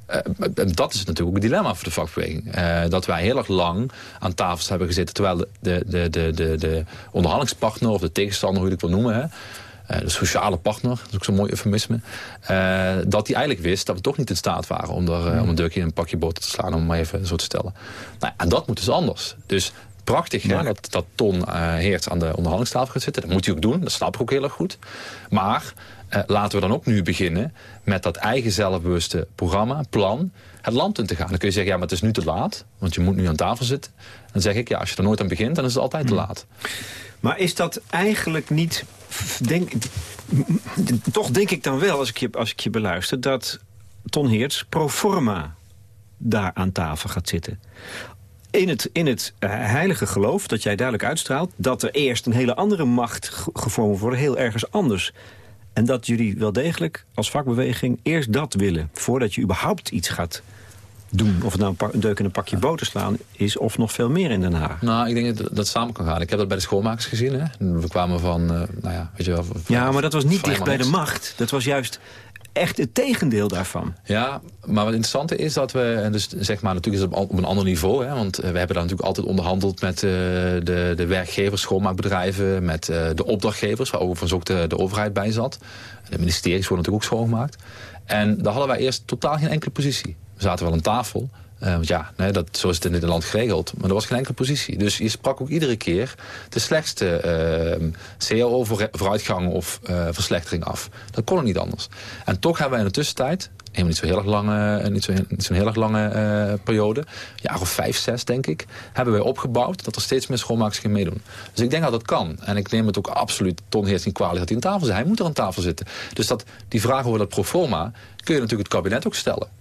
en dat is natuurlijk ook een dilemma voor de vakbeweging. Eh, dat wij heel erg lang aan tafels hebben gezeten... terwijl de, de, de, de, de, de onderhandelingspartner of de tegenstander, hoe je het wil noemen... Hè, eh, de sociale partner, dat is ook zo'n mooi eufemisme... eh, dat die eigenlijk wist dat we toch niet in staat waren... om, er, eh, om een deukje in een pakje boter te slaan, om het maar even zo te stellen. Nou, en dat moet dus anders. Dus prachtig hè, dat, dat Ton eh Heerts aan de onderhandelingstafel gaat zitten. Dat moet hij ook doen, dat snap ik ook heel erg goed. Maar eh, laten we dan ook nu beginnen met dat eigen zelfbewuste programma, plan... het land in te gaan. Dan kun je zeggen, ja, maar het is nu te laat, want je moet nu aan tafel zitten. Dan zeg ik, ja, als je er nooit aan begint, dan is het altijd te laat. Maar is dat eigenlijk niet... Denk, toch denk ik dan wel, als ik je, als ik je beluister... dat Ton Heerts pro forma daar aan tafel gaat zitten. In het, in het eh, heilige geloof dat jij duidelijk uitstraalt... dat er eerst een hele andere macht ge- gevormd worden, heel ergens anders. En dat jullie wel degelijk als vakbeweging eerst dat willen... voordat je überhaupt iets gaat doen. Of het nou een, deuk in een pakje boter slaan is... of nog veel meer in Den Haag. Nou, ik denk dat dat samen kan gaan. Ik heb dat bij de schoolmakers gezien. Hè. We kwamen van, eh, nou ja, weet je wel... Ja, maar dat was niet dicht bij de macht. Dat was juist echt het tegendeel daarvan. Ja, maar wat interessante is dat we, en dus zeg maar natuurlijk is het op op een ander niveau, hè, want eh, we hebben daar natuurlijk altijd onderhandeld met eh, de, de werkgevers, schoonmaakbedrijven, met eh, de opdrachtgevers, waar overigens ook de, de overheid bij zat. De ministeries worden natuurlijk ook schoongemaakt. En daar hadden wij eerst totaal geen enkele positie. We zaten wel aan tafel, uh, want ja, dat, zo is het in dit land geregeld. Maar er was geen enkele positie. Dus je sprak ook iedere keer de slechtste uh, CAO-vooruitgang of uh, verslechtering af. Dat kon er niet anders. En toch hebben wij in de tussentijd helemaal niet zo heel erg lange, niet zo, zo'n heel erg lange periode. Jaar of vijf, zes denk ik. Hebben wij opgebouwd dat er steeds meer schoonmakers gaan meedoen. Dus ik denk dat dat kan. En ik neem het ook absoluut Ton Heerts niet kwalijk dat hij aan tafel zit. Hij moet er aan tafel zitten. Dus dat, die vraag over dat proforma kun je natuurlijk het kabinet ook stellen.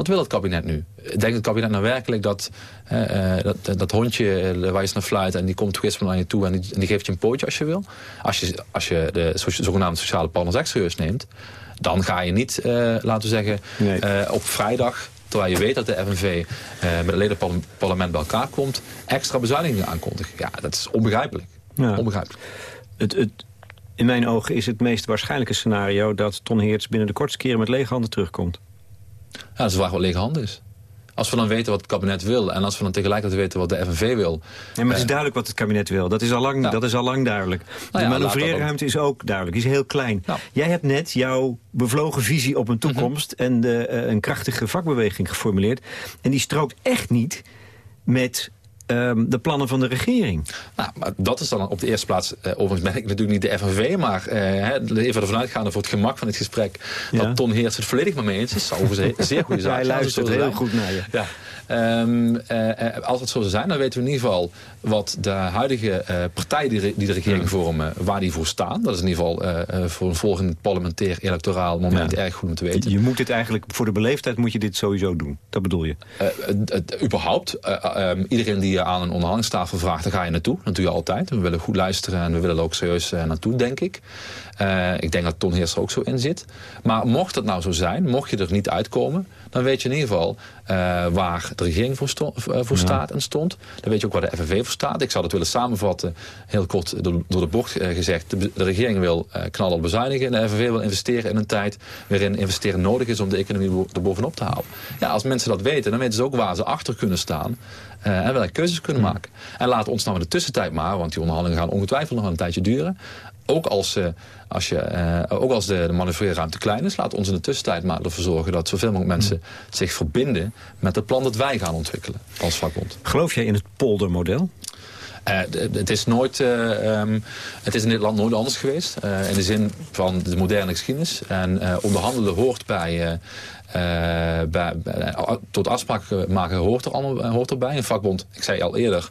Wat wil het kabinet nu? Denkt het kabinet nou werkelijk dat uh, dat, dat, hondje uh, waar je naar fluit... en die komt toerisme naar je toe en die, en die, geeft je een pootje als je wil? Als je, als je de zogenaamde sociale partners echt serieus neemt... dan ga je niet, uh, laten we zeggen, nee. op vrijdag... terwijl je weet dat de FNV met het ledenparlement bij elkaar komt... extra bezuinigingen aankondigt. Ja, dat is onbegrijpelijk. Ja. onbegrijpelijk. Het, het, in mijn ogen is het meest waarschijnlijke scenario... dat Ton Heerts binnen de kortste keren met lege handen terugkomt. Ja, dat is waar wat lege handen is. Als we dan weten wat het kabinet wil... en als we dan tegelijkertijd weten wat de FNV wil... Ja, maar het is duidelijk wat het kabinet wil. Dat is al lang, nou, dat is al lang duidelijk. Nou ja, de manoeuvreerruimte is ook duidelijk. Die is heel klein. Nou. Jij hebt net jouw bevlogen visie op een toekomst... Mm -hmm. en de, uh, een krachtige vakbeweging geformuleerd. En die strookt echt niet met de plannen van de regering. Nou, maar dat is dan op de eerste plaats, uh, overigens ben ik natuurlijk niet de FNV... maar uh, even ervan uitgaande voor het gemak van het gesprek... Ja. dat Ton Heerts het volledig met me eens is. zou een zeer goede zaak Hij luistert heel goed naar je. Ja. Um, uh, als het zo zou zijn, dan weten we in ieder geval wat de huidige uh, partijen die, die, de regering vormen, waar die voor staan. Dat is in ieder geval voor een volgend parlementair electoraal moment ja. erg goed om te weten. Je moet dit eigenlijk, voor de beleefdheid moet je dit sowieso doen. Dat bedoel je? überhaupt. Um, iedereen die je aan een onderhandelingstafel vraagt, daar ga je naartoe. Dat doe je altijd. We willen goed luisteren en we willen er ook serieus naartoe, denk ik. ik denk dat Ton Heers er ook zo in zit. Maar mocht het nou zo zijn, mocht je er niet uitkomen dan weet je in ieder geval uh, waar de regering voor, ja. staat en stond. Dan weet je ook waar de FNV voor staat. Ik zou dat willen samenvatten, heel kort door, door de bocht uh, gezegd. De, de, regering wil knallen op bezuinigen en de FNV wil investeren in een tijd waarin investeren nodig is om de economie er bovenop te halen. Ja, als mensen dat weten, dan weten ze ook waar ze achter kunnen staan. Uh, en welke keuzes kunnen maken. En laat ons nou in de tussentijd maar, want die onderhandelingen gaan ongetwijfeld nog een tijdje duren ook als, uh, als, je, uh, ook als de, de manoeuvreerruimte klein is, laat ons in de tussentijd maar ervoor zorgen dat zoveel mogelijk mensen mm. zich verbinden met het plan dat wij gaan ontwikkelen als vakbond. Geloof jij in het poldermodel? Uh, het is nooit, um, het is in dit land nooit anders geweest. in de zin van de moderne geschiedenis. En onderhandelen hoort bij, bij, bij, tot afspraken maken hoort, er allemaal, hoort erbij. Een vakbond, ik zei al eerder,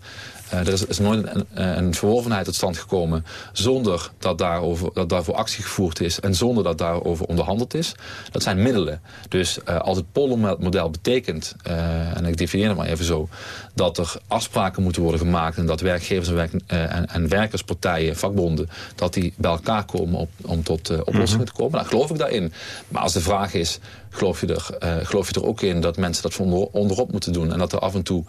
uh, er is, nooit een, een, verworvenheid tot stand gekomen zonder dat, daarover, dat daarvoor actie gevoerd is en zonder dat daarover onderhandeld is. Dat zijn middelen. Dus uh, als het poldermodel betekent, en ik definieer het maar even zo, dat er afspraken moeten worden gemaakt en dat werkgevers en, werk, en, en werkerspartijen, vakbonden, dat die bij elkaar komen op, om tot oplossingen mm -hmm. te komen. Nou, geloof ik daarin. Maar als de vraag is, geloof je er, uh, geloof je er ook in dat mensen dat van onderop moeten doen... en dat er af en toe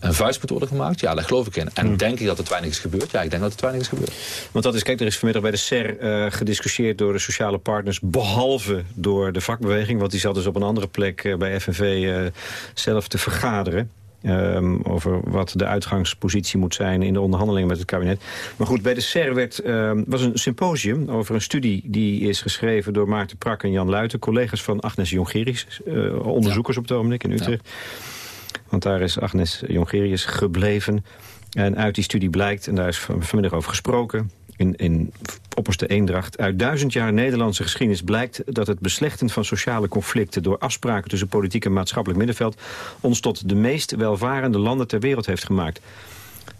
een vuist moet worden gemaakt? Ja, daar geloof ik in. En hmm. denk ik dat het weinig is gebeurd? Ja, ik denk dat het weinig is gebeurd. Want dat is, kijk, er is vanmiddag bij de SER uh, gediscussieerd door de sociale partners... behalve door de vakbeweging, want die zat dus op een andere plek bij FNV zelf te vergaderen. Um, over wat de uitgangspositie moet zijn in de onderhandelingen met het kabinet. Maar goed, bij de SER werd, um, was een symposium over een studie... die is geschreven door Maarten Prak en Jan Luiten... collega's van Agnes Jongerius, uh, onderzoekers ja. op het ogenblik in Utrecht. Ja. Want daar is Agnes Jongerius gebleven. En uit die studie blijkt, en daar is vanmiddag over gesproken in, in opperste eendracht. Uit duizend jaar Nederlandse geschiedenis blijkt dat het beslechten van sociale conflicten... door afspraken tussen politiek en maatschappelijk middenveld... ons tot de meest welvarende landen ter wereld heeft gemaakt.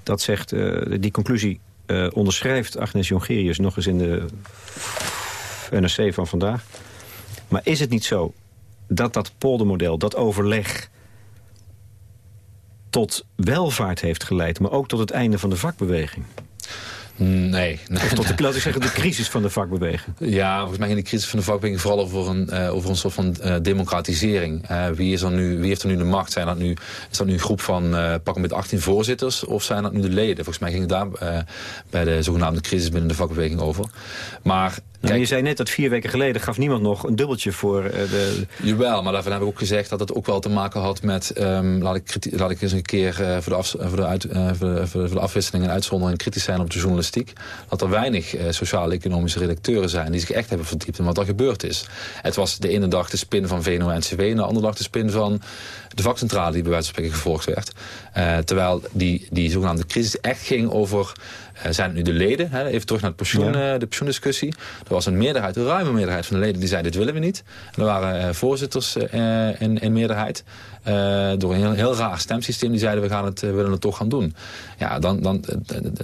Dat zegt, uh, die conclusie uh, onderschrijft Agnes Jongerius nog eens in de NRC van vandaag. Maar is het niet zo dat dat poldermodel, dat overleg tot welvaart heeft geleid... maar ook tot het einde van de vakbeweging? Nee. nee of tot de, laat ik zeggen, de crisis van de vakbeweging. Ja, volgens mij in de crisis van de vakbeweging vooral over een, uh, over een soort van uh, democratisering. Uh, wie, is er nu, wie heeft er nu de macht? Zijn dat nu, is dat nu een groep van pakken met 18 voorzitters of zijn dat nu de leden? Volgens mij ging het daar bij de zogenaamde crisis binnen de vakbeweging over. Maar je zei net dat vier weken geleden gaf niemand nog een dubbeltje voor uh, de... Jawel, maar daarvan heb ik ook gezegd dat het ook wel te maken had met... Um, laat, ik, laat ik eens een keer uh, voor, de af, voor, de uit, uh, voor, de, voor, de, afwisseling en uitzondering kritisch zijn op de journalistiek. Dat er weinig sociaal-economische redacteuren zijn die zich echt hebben verdiept in wat er gebeurd is. Het was de ene dag de spin van VNO-NCW en de andere dag de spin van de vakcentrale die bij wijze van spreken gevolgd werd. terwijl die, die zogenaamde crisis echt ging over zijn het nu de leden, hè, even terug naar het pensioen, ja. uh, de pensioendiscussie. Er was een meerderheid, een ruime meerderheid van de leden die zei dit willen we niet. En er waren uh, voorzitters in, in meerderheid. door een heel, heel raar stemsysteem die zeiden we gaan het, willen het toch gaan doen. Ja, dan, dan,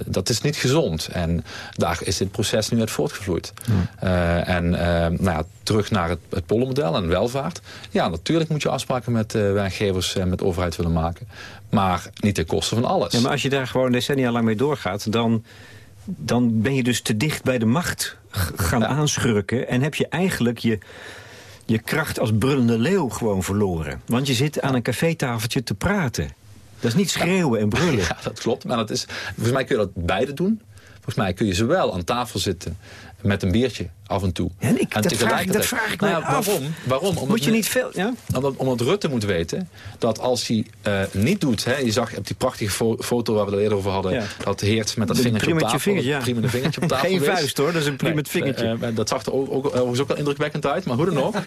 dat is niet gezond. En daar is dit proces nu uit voortgevloeid. Ja. en nou ja, terug naar het, het pollenmodel en welvaart. Ja, natuurlijk moet je afspraken met werkgevers en met overheid willen maken. Maar niet ten koste van alles. Ja, maar als je daar gewoon decennia lang mee doorgaat... dan, dan ben je dus te dicht bij de macht gaan aanschurken... en heb je eigenlijk je, je kracht als brullende leeuw gewoon verloren. Want je zit aan een cafétafeltje te praten. Dat is niet schreeuwen en brullen. Ja, dat klopt. Maar dat is, volgens mij kun je dat beide doen. Volgens mij kun je zowel aan tafel zitten met een biertje af en toe. En, ik, dat, vraag ik, dat vraag ik nou ja, Waarom? waarom? Omdat moet je niet veel... Ja? Omdat, omdat Rutte moet weten dat als hij uh, niet doet... Hè, je zag op die prachtige foto waar we het eerder over hadden... Ja. dat Heert met dat vingertje op tafel. Vinger, ja. Vingertje op tafel Geen vuist hoor, dat is een prima nee, vingertje. Uh, dat zag er ook, ook, ook, wel indrukwekkend uit, maar hoe dan ook.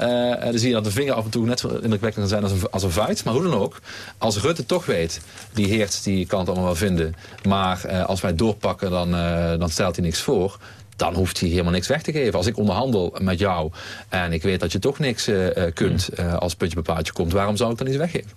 uh, dan zie je dat de vinger af en toe net zo indrukwekkend kan zijn als een, als een vuist. Maar hoe dan ook, als Rutte toch weet... die Heert die kan het allemaal wel vinden... maar als wij doorpakken, dan, dan stelt hij niks voor dan hoeft hij helemaal niks weg te geven. Als ik onderhandel met jou en ik weet dat je toch niks uh, kunt uh, als puntje bij paardje komt, waarom zou ik dan iets weggeven?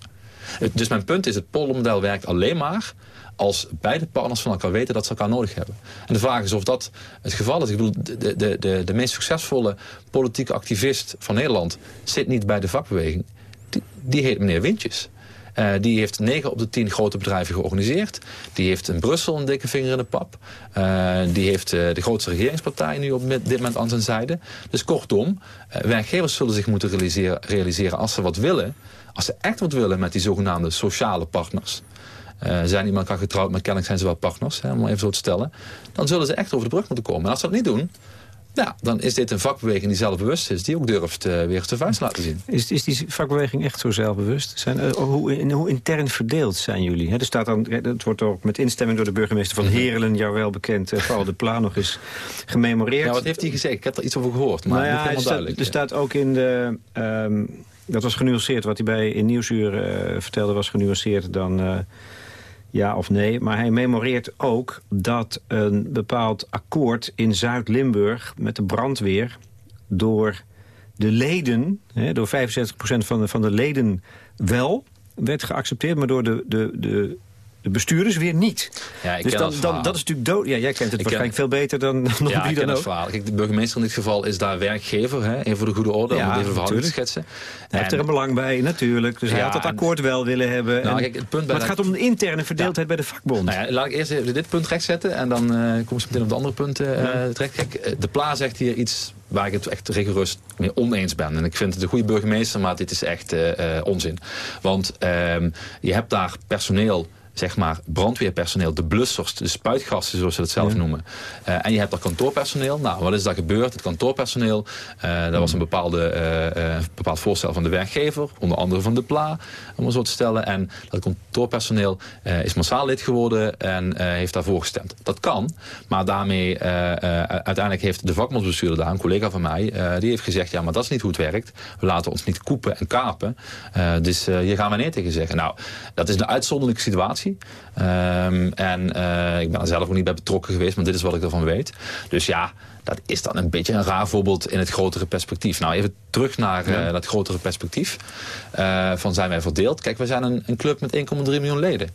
Dus mijn punt is, het poldermodel werkt alleen maar als beide partners van elkaar weten dat ze elkaar nodig hebben. En de vraag is of dat het geval is. Ik bedoel, de, de, de, de meest succesvolle politieke activist van Nederland zit niet bij de vakbeweging. Die, die heet meneer Wintjes. Uh, die heeft 9 op de 10 grote bedrijven georganiseerd. Die heeft in Brussel een dikke vinger in de pap. Uh, die heeft uh, de grootste regeringspartij nu op dit moment aan zijn zijde. Dus kortom, werkgevers zullen zich moeten realiseren, realiseren als ze wat willen. Als ze echt wat willen met die zogenaamde sociale partners. zijn met elkaar getrouwd, maar kennelijk zijn ze wel partners, hè, om even zo te stellen. Dan zullen ze echt over de brug moeten komen. En als ze dat niet doen, ja, dan is dit een vakbeweging die zelfbewust is... die ook durft uh, weer te vuist laten zien. Is, is die vakbeweging echt zo zelfbewust? Zijn, uh, hoe, in, hoe intern verdeeld zijn jullie? He, er staat dan, het wordt ook met instemming door de burgemeester van mhm. Herelen... jou wel bekend, uh, Paul de Pla nog eens gememoreerd. Ja, wat heeft hij gezegd? Ik heb er iets over gehoord, maar nou ja, helemaal duidelijk. Er staat ook in de... Um, dat was genuanceerd, wat hij bij in Nieuwsuur vertelde was genuanceerd dan ja of nee. Maar hij memoreert ook dat een bepaald akkoord in Zuid-Limburg... met de brandweer door de leden, hè, door 75% van de, van de leden wel werd geaccepteerd... maar door de, de, de de bestuurders weer niet. Ja, ik dus dan, dan, dat is natuurlijk dood. Ja, jij kent het waarschijnlijk veel beter dan, dan ja, wie dan ook. verhaal. Kijk, de burgemeester in dit geval is daar werkgever, hè, even voor de goede orde, ja, om het even verhaal te schetsen. Hij heeft er een belang bij, natuurlijk. Dus hij had dat akkoord wel willen hebben. Nou, kijk, het punt maar het gaat om de interne verdeeldheid bij de vakbond. Nou ja, laat ik eerst even dit punt rechtzetten en dan uh, kom ik meteen op de andere punten uh, terecht. Kijk, eh, de Pla zegt hier iets waar ik het echt rigoureus mee oneens ben. En ik vind het een goede burgemeester, maar dit is echt uh, onzin. Want uh, je hebt daar personeel zeg maar, brandweerpersoneel, de blussers, de spuitgassen zoals ze het zelf noemen. Uh, en je hebt er kantoorpersoneel. Nou, wat is daar gebeurd? Het kantoorpersoneel, uh, dat was een, bepaalde, uh, bepaald voorstel van de werkgever, onder andere van de PLA, om het zo te stellen. En dat kantoorpersoneel is massaal lid geworden en heeft daarvoor gestemd. Dat kan, maar daarmee uiteindelijk heeft de vakbondsbestuurder daar, een collega van mij, die heeft gezegd, ja, maar dat is niet hoe het werkt. We laten ons niet koepen en kapen. dus hier gaan we nee tegen zeggen. Nou, dat is een uitzonderlijke situatie. Um, en uh, ik ben er zelf ook niet bij betrokken geweest, maar dit is wat ik ervan weet. Dus ja, dat is dan een beetje een raar voorbeeld in het grotere perspectief. Nou, even terug naar uh, dat grotere perspectief. Uh, van zijn wij verdeeld? Kijk, we zijn een, een club met 1,3 miljoen leden.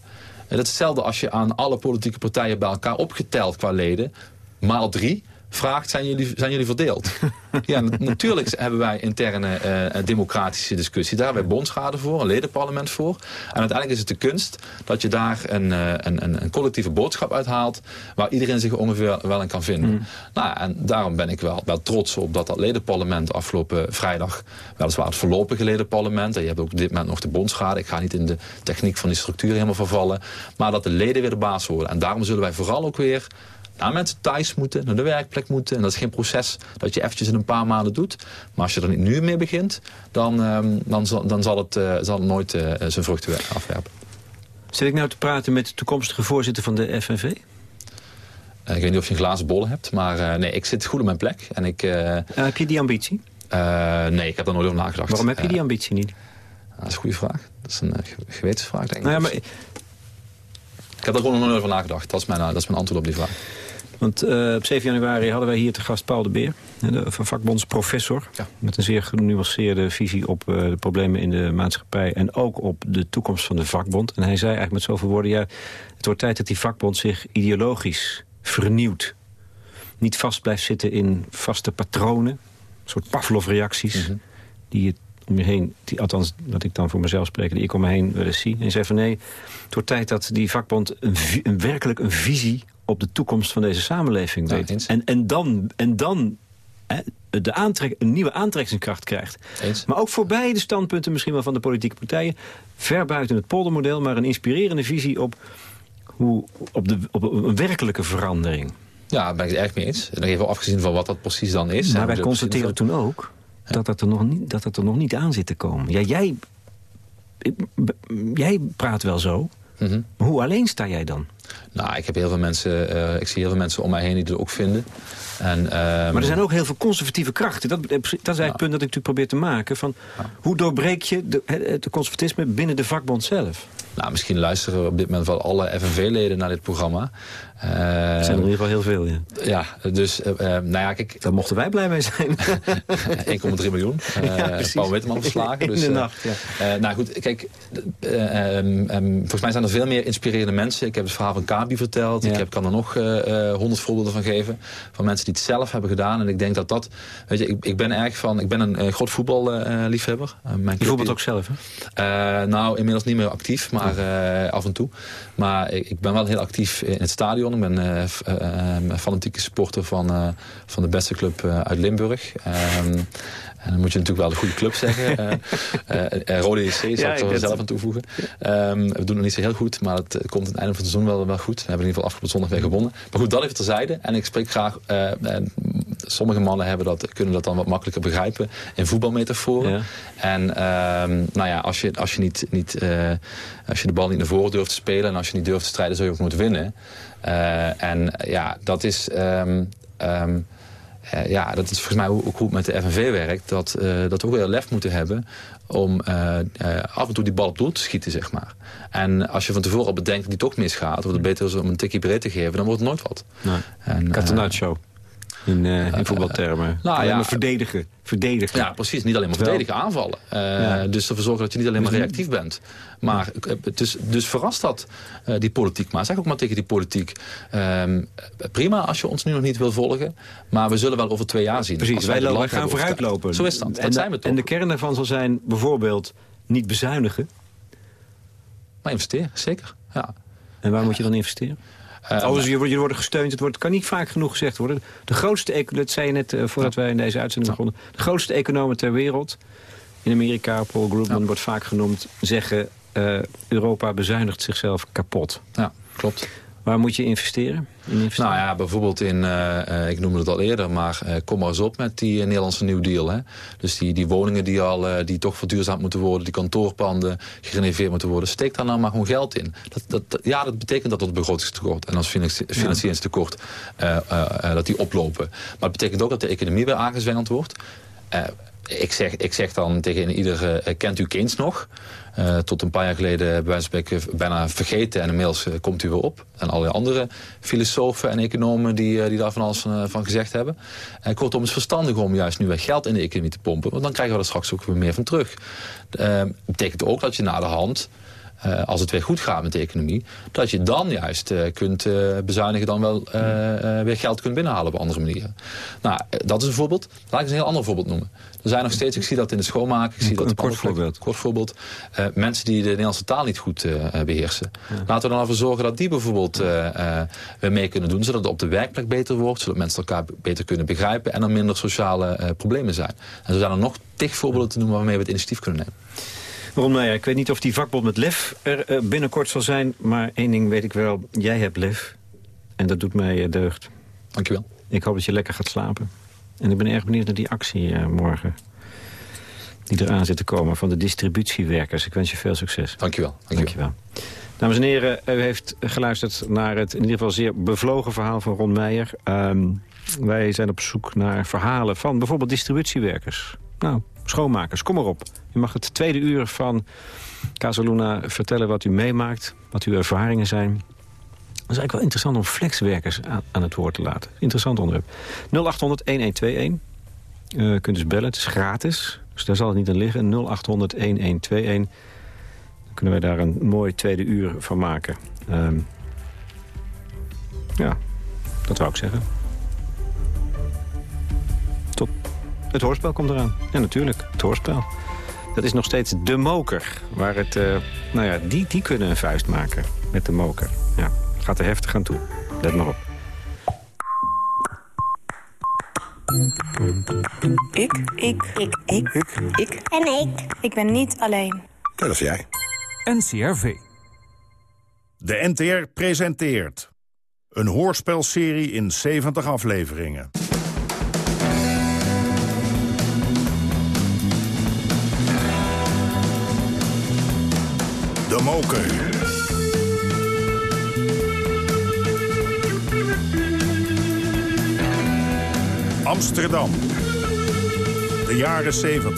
En dat is hetzelfde als je aan alle politieke partijen bij elkaar opgeteld qua leden, maal drie vraagt, zijn jullie, zijn jullie verdeeld? ja, natuurlijk hebben wij interne uh, democratische discussie. Daar hebben wij bondsraden voor, een ledenparlement voor. En uiteindelijk is het de kunst dat je daar een, uh, een, een, collectieve boodschap uithaalt... waar iedereen zich ongeveer wel in kan vinden. Mm. Nou, en daarom ben ik wel, wel trots op dat dat ledenparlement afgelopen vrijdag... weliswaar het voorlopige ledenparlement... en je hebt ook op dit moment nog de bondsraden. Ik ga niet in de techniek van die structuur helemaal vervallen. Maar dat de leden weer de baas worden. En daarom zullen wij vooral ook weer naar mensen thuis moeten, naar de werkplek moeten. En dat is geen proces dat je eventjes in een paar maanden doet. Maar als je er niet nu mee begint, dan, ehm, dan, zal, dan zal, het, uh, zal het nooit uh, zijn vruchten afwerpen. Zit ik nou te praten met de toekomstige voorzitter van de FNV? Uh, ik weet niet of je een glazen bol hebt, maar nee, ik zit goed op mijn plek. En ik, heb je die ambitie? nee, ik heb daar nooit over nagedacht. Waarom heb je die ambitie niet? dat is een goede vraag. Dat is een gewetensvraag, denk ik. Nou ja, maar... Ik heb er gewoon nog nooit over nagedacht. Dat is mijn, dat is mijn antwoord op die vraag. Want uh, op 7 januari hadden wij hier te gast Paul de Beer, de vakbondsprofessor. Ja. Met een zeer genuanceerde visie op uh, de problemen in de maatschappij... en ook op de toekomst van de vakbond. En hij zei eigenlijk met zoveel woorden... ja, het wordt tijd dat die vakbond zich ideologisch vernieuwt. Niet vast blijft zitten in vaste patronen. Een soort Pavlov-reacties. Mm -hmm. Die het om je heen, die, althans dat ik dan voor mezelf spreek, die ik om me heen wel eens zie. En zei van nee, het wordt tijd dat die vakbond een, een werkelijk een visie op de toekomst van deze samenleving weet. en, en dan, en dan hè, de aantrek, een nieuwe aantrekkingskracht krijgt. Eens. Maar ook voorbij de standpunten misschien wel van de politieke partijen. Ver buiten het poldermodel, maar een inspirerende visie op, hoe, op, de, op een werkelijke verandering. Ja, daar ben ik het erg mee eens. En even afgezien van wat dat precies dan is. Maar wij constateren toen ook dat, dat, er nog niet, dat het er nog niet aan zit te komen. Ja, jij, jij praat wel zo, Mhm. Maar hoe alleen sta jij dan? Nou, ik heb heel veel mensen, uh, ik zie heel veel mensen om mij heen die het ook vinden. En, uh, maar er zijn ook heel veel conservatieve krachten. Dat, dat is eigenlijk het punt dat ik natuurlijk probeer te maken. Van, Hoe doorbreek je de, het conservatisme binnen de vakbond zelf? Nou, misschien luisteren op dit moment wel alle FNV-leden naar dit programma. Uh, er zijn er in ieder geval heel veel, ja. Ja, dus, uh, nou ja, kijk... Daar mochten wij blij mee zijn. 1,3 miljoen. Uh, ja, Paul Witteman verslagen. Dus, in de nacht, ja. nou goed, kijk, um, um, volgens mij zijn er veel meer inspirerende mensen. Ik heb het verhaal van Kabi verteld. Ja. Ik heb, kan er nog honderd voorbeelden van geven. Van mensen die het zelf hebben gedaan. En ik denk dat dat... Weet je, ik, ik ben erg van... Ik ben een groot voetballiefhebber. mijn je voetbalt ook zelf, hè? nou, inmiddels niet meer actief, maar af en toe. Maar ik, ik ben wel heel actief in het stadion. Ik ben fanatieke supporter van, van de beste club uit Limburg. En dan moet je natuurlijk wel de goede club zeggen. Rode EC zal ja, ik er zelf aan toevoegen. Um, we doen het niet zo heel goed, maar het komt aan het einde van het seizoen wel, wel goed. We hebben in ieder geval afgelopen zondag weer gewonnen. Maar goed, dat even terzijde. En ik spreek graag... sommige mannen hebben dat, kunnen dat dan wat makkelijker begrijpen in voetbalmetaforen. Ja. En um, nou ja, als je, als je, niet, niet, als je de bal niet naar voren durft te spelen... en als je niet durft te strijden, zul je ook moeten winnen. Uh, en ja, dat is... Um, um, uh, ja, dat is volgens mij ook hoe het met de FNV werkt. Dat, uh, dat we ook weer lef moeten hebben om af en toe die bal op doel te schieten, zeg maar. En als je van tevoren al bedenkt dat die toch misgaat... of het beter is om een tikje breed te geven, dan wordt het nooit wat. Nee. En, show in, uh, in voetbaltermen. Nou, ja, maar verdedigen. verdedigen. Ja, precies. Niet alleen maar verdedigen, aanvallen. Ja. Dus ervoor zorgen dat je niet alleen maar reactief bent. Maar dus, dus verrast dat, die politiek. Maar zeg ook maar tegen die politiek. Um, prima als je ons nu nog niet wil volgen. Maar we zullen wel over twee jaar zien. Precies, wij, wij gaan vooruitlopen. Zo is dat. dat en, zijn we toch. en de kern daarvan zal zijn bijvoorbeeld niet bezuinigen. Maar investeren, zeker. Ja. En waar moet je dan investeren? Uh, Overigens, je, je wordt gesteund. Het wordt, kan niet vaak genoeg gezegd worden. De grootste, dat zei je net uh, voordat wij in deze uitzending begonnen. De grootste economen ter wereld, in Amerika, Paul ja. wordt vaak genoemd, zeggen uh, Europa bezuinigt zichzelf kapot. Ja, klopt. Waar moet je investeren? In investeren? Nou ja, bijvoorbeeld in, uh, ik noemde het al eerder, maar uh, kom maar eens op met die uh, Nederlandse New Deal. Hè? Dus die, die woningen die, al, die toch verduurzaamd moeten worden, die kantoorpanden gerenoveerd moeten worden, steek daar nou maar gewoon geld in. Dat, dat, ja, dat betekent dat het begrotingstekort en ons financieringstekort dat die oplopen. Maar het betekent ook dat de economie weer aangezwengeld wordt. Ik, zeg, ik zeg dan tegen iedere, kent u Keynes nog? Uh, tot een paar jaar geleden bijna vergeten. En inmiddels komt u weer op. En allerlei andere filosofen en economen die, die daar van alles van, van gezegd hebben. En kortom, het is verstandig om juist nu weer geld in de economie te pompen. Want dan krijgen we er straks ook weer meer van terug. Dat betekent ook dat je na de hand... Uh, als het weer goed gaat met de economie... dat je dan juist uh, kunt uh, bezuinigen... dan wel weer geld kunt binnenhalen op andere manieren. Nou, dat is een voorbeeld. Laat ik eens een heel ander voorbeeld noemen. Er zijn nog steeds, ik zie dat in de schoonmaken... Ik zie een, dat kort voorbeeld. Kort voorbeeld. mensen die de Nederlandse taal niet goed beheersen. Ja. Laten we dan ervoor zorgen dat die bijvoorbeeld weer mee kunnen doen... zodat het op de werkplek beter wordt... zodat mensen elkaar beter kunnen begrijpen... en er minder sociale problemen zijn. En zo zijn er nog tig voorbeelden te noemen... waarmee we het initiatief kunnen nemen. Waarom nou ja, ik weet niet of die vakbond met lef er uh, binnenkort zal zijn... maar één ding weet ik wel, jij hebt lef. En dat doet mij eh, deugd. Dankjewel. Ik hoop dat je lekker gaat slapen. En ik ben erg benieuwd naar die actie eh, morgen. Die eraan zit te komen van de distributiewerkers. Ik wens je veel succes. Dankjewel. Dankjewel. Dankjewel. Dames en heren, u heeft geluisterd naar het in ieder geval zeer bevlogen verhaal van Ron Meijer. Ehm, wij zijn op zoek naar verhalen van bijvoorbeeld distributiewerkers. Nou, schoonmakers, kom maar op. U mag het tweede uur van Casaluna vertellen wat u meemaakt, wat uw ervaringen zijn. Het is eigenlijk wel interessant om flexwerkers aan, aan het woord te laten. Interessant onderwerp. 0800-1121. U kunt dus bellen, het is gratis. Dus daar zal het niet aan liggen. 0800-1121 kunnen wij daar een mooi tweede uur van maken. Ehm, ja, dat wou ik zeggen. Tot het hoorspel komt eraan. Ja, natuurlijk, het hoorspel. Dat is nog steeds de moker. Waar het, eh, nou ja, die, die kunnen een vuist maken met de moker. Ja, het gaat er heftig aan toe. Let maar op. Ik, ik, ik, ik, ik. En ik. Ik ben niet alleen. Dat is jij. NCRV. De NTR presenteert een hoorspelserie in 70 afleveringen. De Moker. Amsterdam. De jaren 70.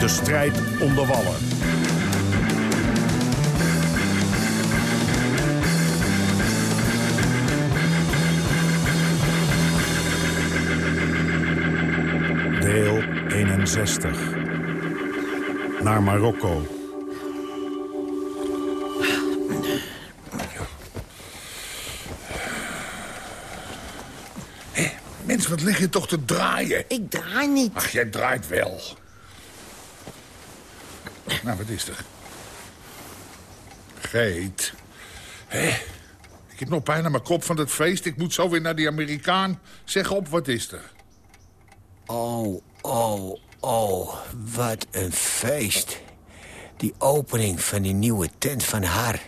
De strijd om de wallen. Deel 61. Naar Marokko. Mens, wat lig je toch te draaien? Ik draai niet. Ach, jij draait wel. Nou, wat is er? Geet. Hé, ik heb nog pijn aan mijn kop van het feest. Ik moet zo weer naar die Amerikaan. Zeg op, wat is er? Oh, oh, oh, wat een feest. Die opening van die nieuwe tent van haar.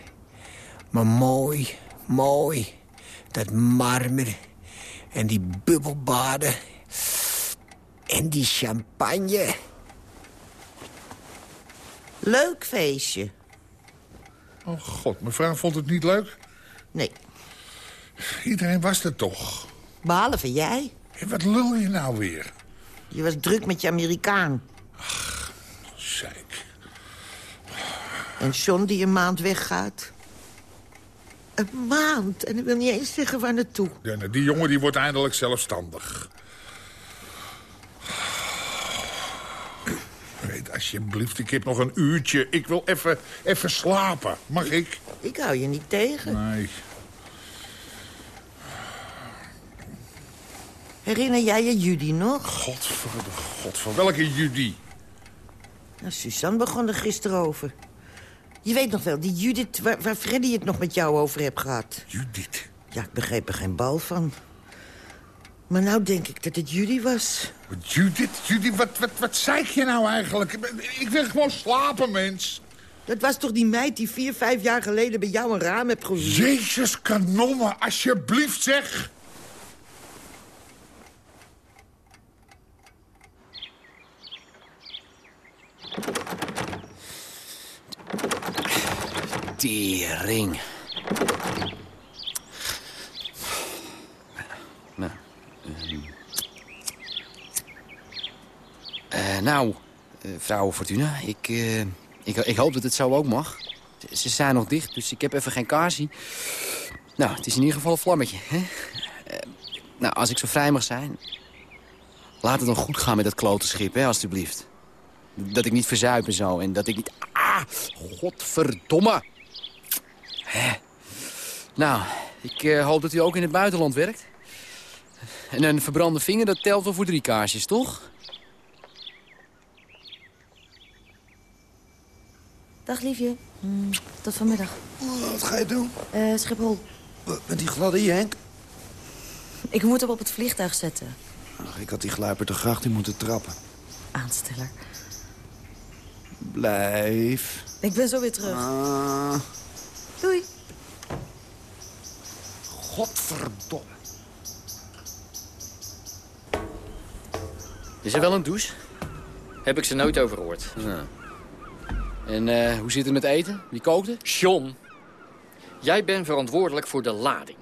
Maar mooi, mooi. Dat marmer. En die bubbelbaden. En die champagne. Leuk feestje. Oh god, mevrouw vond het niet leuk? Nee, Iedereen was er toch? behalve jij. Hé, wat lul je nou weer? Je was druk met je Amerikaan. Zeik. En John die een maand weggaat. Een maand. En ik wil niet eens zeggen waar naartoe. Ja, nou, die jongen die wordt eindelijk zelfstandig. Weet, alsjeblieft, ik heb nog een uurtje. Ik wil even even slapen. Mag ik? Ik hou je niet tegen. Nee. Herinner jij je Judy nog? Godver, godver, welke Judy? Nou, Suzanne begon er gisteren over. Je weet nog wel, die Judith waar, waar Freddy het nog met jou over heeft gehad. Judith? Ja, ik begreep er geen bal van. Maar nou denk ik dat het Judy was. Judith? Judith, wat, wat, wat zei je nou eigenlijk? Ik wil gewoon slapen, mens. Dat was toch die meid die vier, vijf jaar geleden bij jou een raam heeft gehuurd? Jezus kanonnen, alsjeblieft zeg. Tering. Nou, ehm. Eh, nou, eh, vrouw Fortuna, ik, eh, ik, ik hoop dat het zo ook mag. Ze zijn nog dicht, dus ik heb even geen kaarsie. Nou, het is in ieder geval een vlammetje. Hè? Nou, als ik zo vrij mag zijn... laat het dan goed gaan met dat klote schip, hè, alstublieft. Dat ik niet verzuip en zo. En dat ik niet... Ah, godverdomme. Hè. Nou, ik eh, hoop dat u ook in het buitenland werkt. En een verbrande vinger, dat telt wel voor drie kaarsjes, toch? Dag liefje. Mm, tot vanmiddag. Wat ga je doen? Eh, Schiphol. Met die gladde Jenk? Ik moet hem op het vliegtuig zetten. Ach, ik had die gluiper de gracht in moeten trappen. Aansteller. Blijf. Ik ben zo weer terug. Ah. Doei. Godverdomme. Is er wel een douche? Heb ik ze nooit over gehoord. Ja. En eh, hoe zit het met eten? Wie kookt het? John, jij bent verantwoordelijk voor de lading.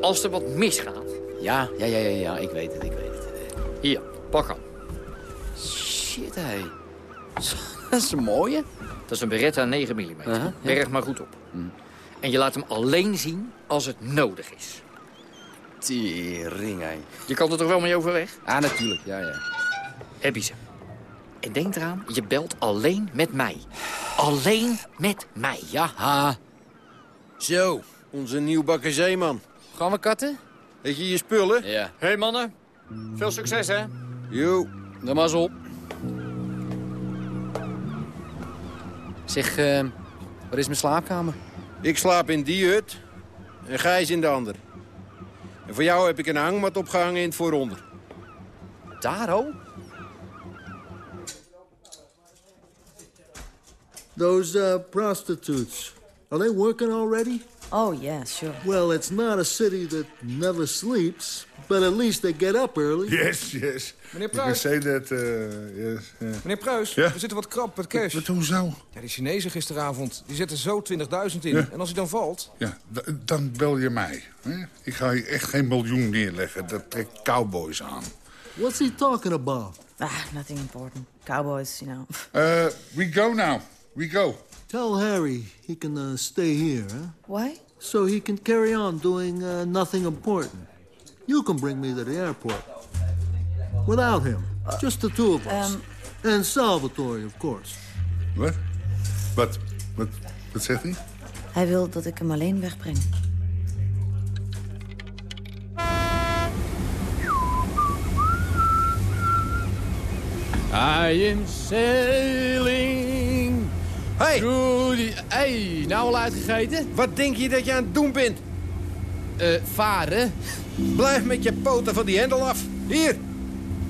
Als er wat misgaat... Ja, ja, ja, ja, ja. ik weet het, ik weet het. Hier, pak hem. Shit, hé. Dat is een mooie. Dat is een Beretta 9 mm. Ja. Berg maar goed op. En je laat hem alleen zien als het nodig is. Tering, hé. Je kan er toch wel mee overweg? Ah, natuurlijk, ja, ja. Heb je ze. En denk eraan, je belt alleen met mij. Alleen met mij. Ja, ha. Zo, onze nieuwbakken zeeman. Gaan we katten? Weet je je spullen? Ja. Hé hey mannen, veel succes hè. Jo. Dan maar eens op. Zeg, eh, waar is mijn slaapkamer? Ik slaap in die hut en Gijs in de ander. En voor jou heb ik een hangmat opgehangen in het vooronder. Daar, oh? Those uh, prostitutes, are they working already? Oh, yeah, sure. Well, it's not a city that never sleeps, but at least they get up early. Yes, yes. Meneer You can Pruis. say that, uh, yes. yeah. Meneer Pruis, Ja? we zitten wat krap met cash. Wat, hoezo? Ja, die Chinezen gisteravond, die zetten zo 20.000 in. Ja. En als hij dan valt... Ja, dan bel je mij. Hè? Ik ga hier echt geen miljoen neerleggen. Dat trekt cowboys aan. What's he talking about? Ah, nothing important. Cowboys, you know. Uh, we go now. We go. Tell Harry he can uh, stay here, huh? Why? So he can carry on doing uh, nothing important. You can bring me to the airport. Without him. Just the two of us. Um, and Salvatore, of course. What? Wat? Wat, wat zegt hij? Hij wil dat ik hem alleen wegbreng. I am sailing. Hey! The... Hey, nou al uitgegeten? Wat denk je dat je aan het doen bent? Eh, varen. Blijf met je poten van die hendel af. Hier,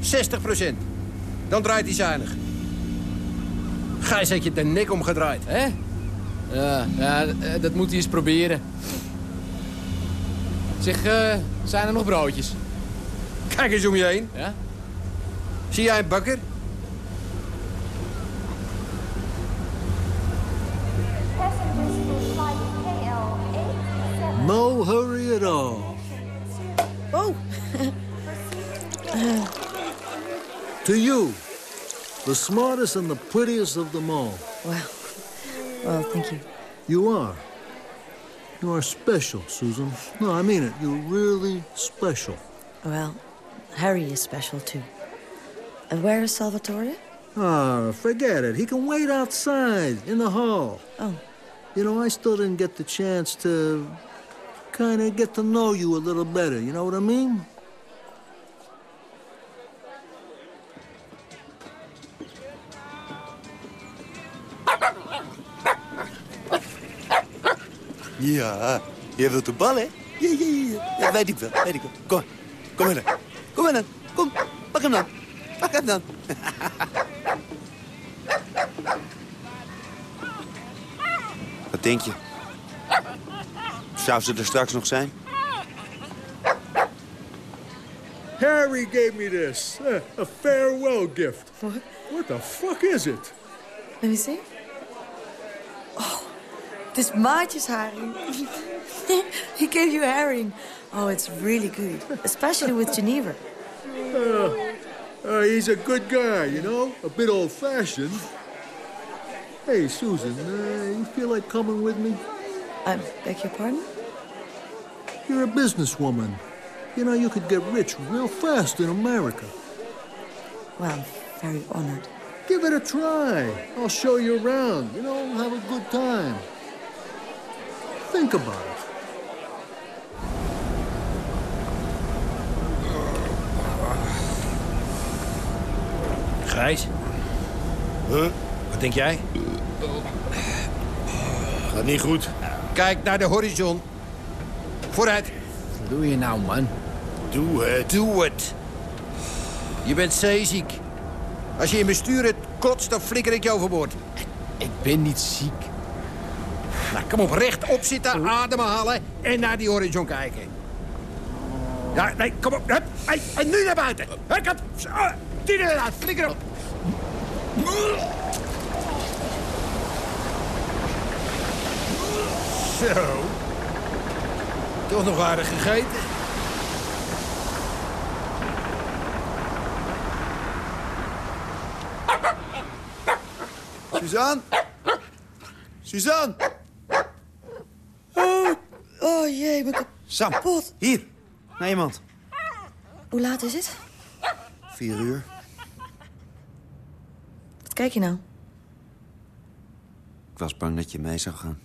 60% Dan draait hij zuinig. Gijs heeft je de nek omgedraaid. Hè? Ja, ja, eh, dat moet hij eens proberen. Zeg, eh, zijn er nog broodjes? Kijk eens om je heen. Ja? Zie jij een bakker? No hurry at all. Oh! To you, the smartest and the prettiest of them all. Well, well, thank you. You are. You are special, Susan. No, I mean it. You're really special. Well, Harry is special, too. And where is Salvatore? Ah, forget it. He can wait outside in the hall. Oh. You know, I still didn't get the chance to kind of get to know you a little better. You know what I mean? Ja, jij wilt de bal, hè? Ja, ja, ja. Ja, weet ik wel, weet ik wel. Kom, kom maar dan. Kom maar dan. Kom, pak hem dan. Pak hem dan. Wat denk je? Zou ze er straks nog zijn? Harry gave me this. Uh, a farewell gift. What? What the fuck is it? Let me see. Oh, het is maatjes haring. he gave you herring. Oh, it's really good. Especially with Geneva. Uh, uh, he's a good guy, you know? A bit old-fashioned. Hey, Susan, uh, you feel like coming with me? I beg your pardon? You're a businesswoman. You know, you could get rich real fast in America. Well, very honored. Give it a try. I'll show you around. You know, have a good time. Think about it. Gijs? Huh? Wat denk jij? Gaat niet goed. Kijk naar de horizon. Vooruit. Wat doe je nou, man? Doe het. Doe het. Je bent zeeziek. Als je in bestuur het kotst, dan flikker ik je overboord. Ik ben niet ziek. Nou, kom op, rechtop zitten, ademhalen en naar die horizon kijken. Ja, nee, kom op. Hup, hey, en nu naar buiten. Hup, hup. Die eruit, flikker op. Zo. Toch nog aardig gegeten. Suzanne? Suzanne? Oh, oh jee, ben Sam, kapot. hier. Naar iemand. Hoe laat is het? Vier uur. Wat kijk je nou? Ik was bang dat je mee zou gaan.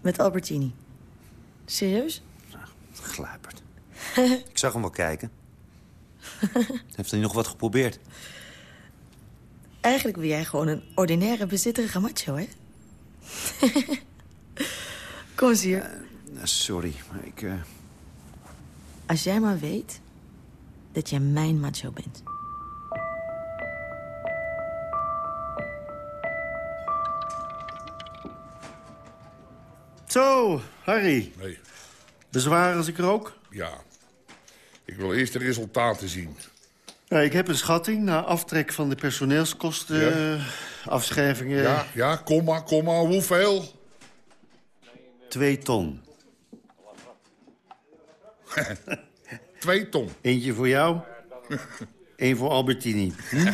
Met Albertini. Serieus? Gluiperd. Ik zag hem wel kijken. Heeft hij nog wat geprobeerd? Eigenlijk ben jij gewoon een ordinaire bezitterige macho, hè? Kom eens hier. Nou, sorry, maar ik... eh, Als jij maar weet dat jij mijn macho bent. Zo, Harry. Nee. Bezwaar als ik rook? Ja. Ik wil eerst de resultaten zien. Ik heb een schatting na aftrek van de personeelskosten, Ja. eh, afschrijvingen. Ja, ja, kom maar, kom maar. Hoeveel? Twee ton. Twee ton. Eentje voor jou, één voor Albertini. Hm?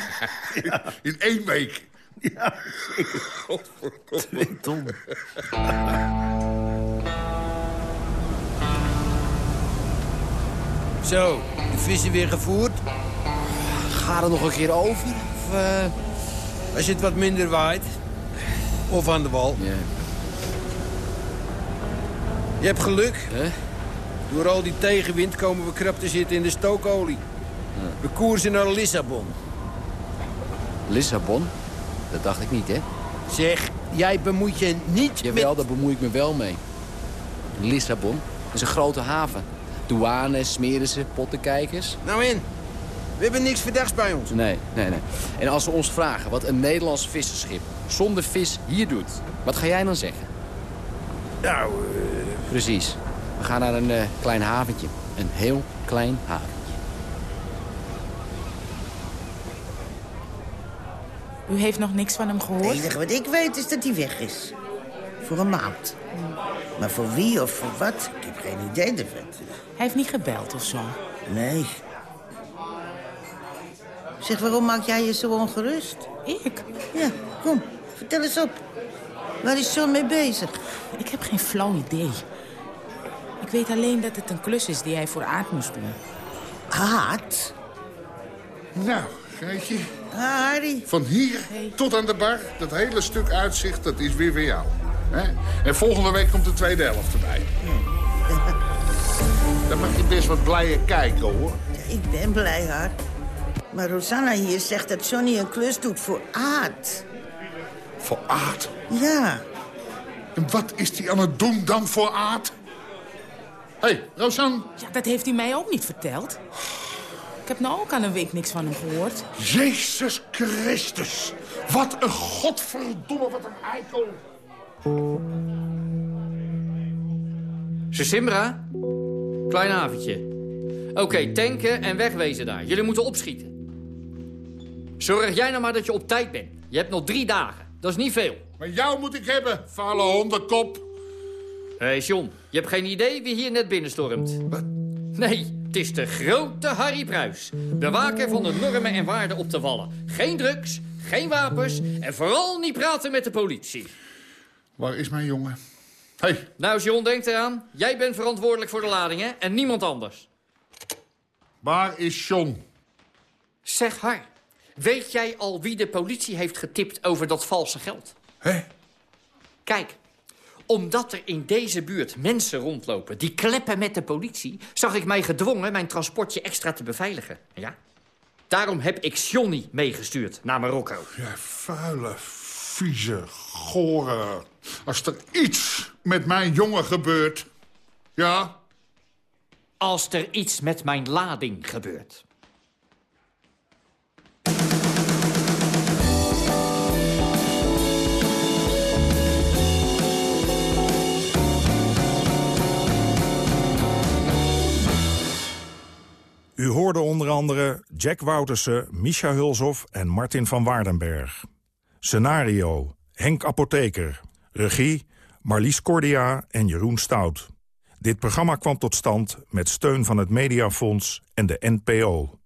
In één week. Ja, Twee ton. Zo, de vissen weer gevoerd. Ga er nog een keer over? Of, eh, Als het wat minder waait. Of aan de wal. Je hebt geluk. Door al die tegenwind komen we krap te zitten in de stookolie. We koersen naar Lissabon. Lissabon? Dat dacht ik niet, hè? Zeg, jij bemoeit je niet Jawel, met... daar bemoei ik me wel mee. Lissabon is een grote haven. Douane, smeren ze, pottenkijkers. Nou in, we hebben niks verdachts bij ons. Nee, nee, nee. En als ze ons vragen wat een Nederlands visserschip zonder vis hier doet... wat ga jij dan zeggen? Nou, Precies. We gaan naar een eh, klein haventje. Een heel klein haventje. U heeft nog niks van hem Het gehoord? enige wat ik weet is dat hij weg is. Voor een maand. Maar voor wie of voor wat, ik heb geen idee ervan. Hij heeft niet gebeld of zo. Nee. Zeg, waarom maak jij je zo ongerust? Ik? Ja, kom, vertel eens op. Waar is John mee bezig? Ik heb geen flauw idee. Ik weet alleen dat het een klus is die hij voor Aard moest doen. Aard? Nou, Geetje. Ah, Harry. Van hier tot aan de bar, dat hele stuk uitzicht, dat is weer voor jou. Hè? En volgende week komt de tweede helft erbij. Dan mag je best wat blijer kijken, hoor. Ik ben blij, haar. Maar Rosanna hier zegt dat Johnny een klus doet voor Aard. Voor Aard? Ja. En wat is hij aan het doen dan voor Aard? Hé, hey, Rosanne. Ja, dat heeft hij mij ook niet verteld. Ik heb nou ook al een week niks van hem gehoord. Jezus Christus. Wat een godverdomme, wat een eikel. Simbra? Klein avondje. Oké, tanken en wegwezen daar. Jullie moeten opschieten. Zorg jij nou maar dat je op tijd bent. Je hebt nog drie dagen. Dat is niet veel. Maar jou moet ik hebben, vuile hondenkop. Hé, hey John. Je hebt geen idee wie hier net binnenstormt. Nee, het is de grote Harry Pruis. Bewaker van de normen en waarden op de wallen. Geen drugs, geen wapens en vooral niet praten met de politie. Waar is mijn jongen? Hey. Nou, John, denk eraan. Jij bent verantwoordelijk voor de ladingen en niemand anders. Waar is John? Zeg Har, weet jij al wie de politie heeft getipt over dat valse geld? Hé? Kijk, omdat er in deze buurt mensen rondlopen die kleppen met de politie... zag ik mij gedwongen mijn transportje extra te beveiligen. Ja? Daarom heb ik Johnny meegestuurd naar Marokko. Ja, vuile, vieze, gore... Als er iets met mijn jongen gebeurt, ja? Als er iets met mijn lading gebeurt. U hoorde onder andere Jack Woutersen, Micha Hulshoff en Martin van Waardenberg. Scenario, Henk Apotheker. Regie, Marlies Cordia en Jeroen Stout. Dit programma kwam tot stand met steun van het Mediafonds en de NPO.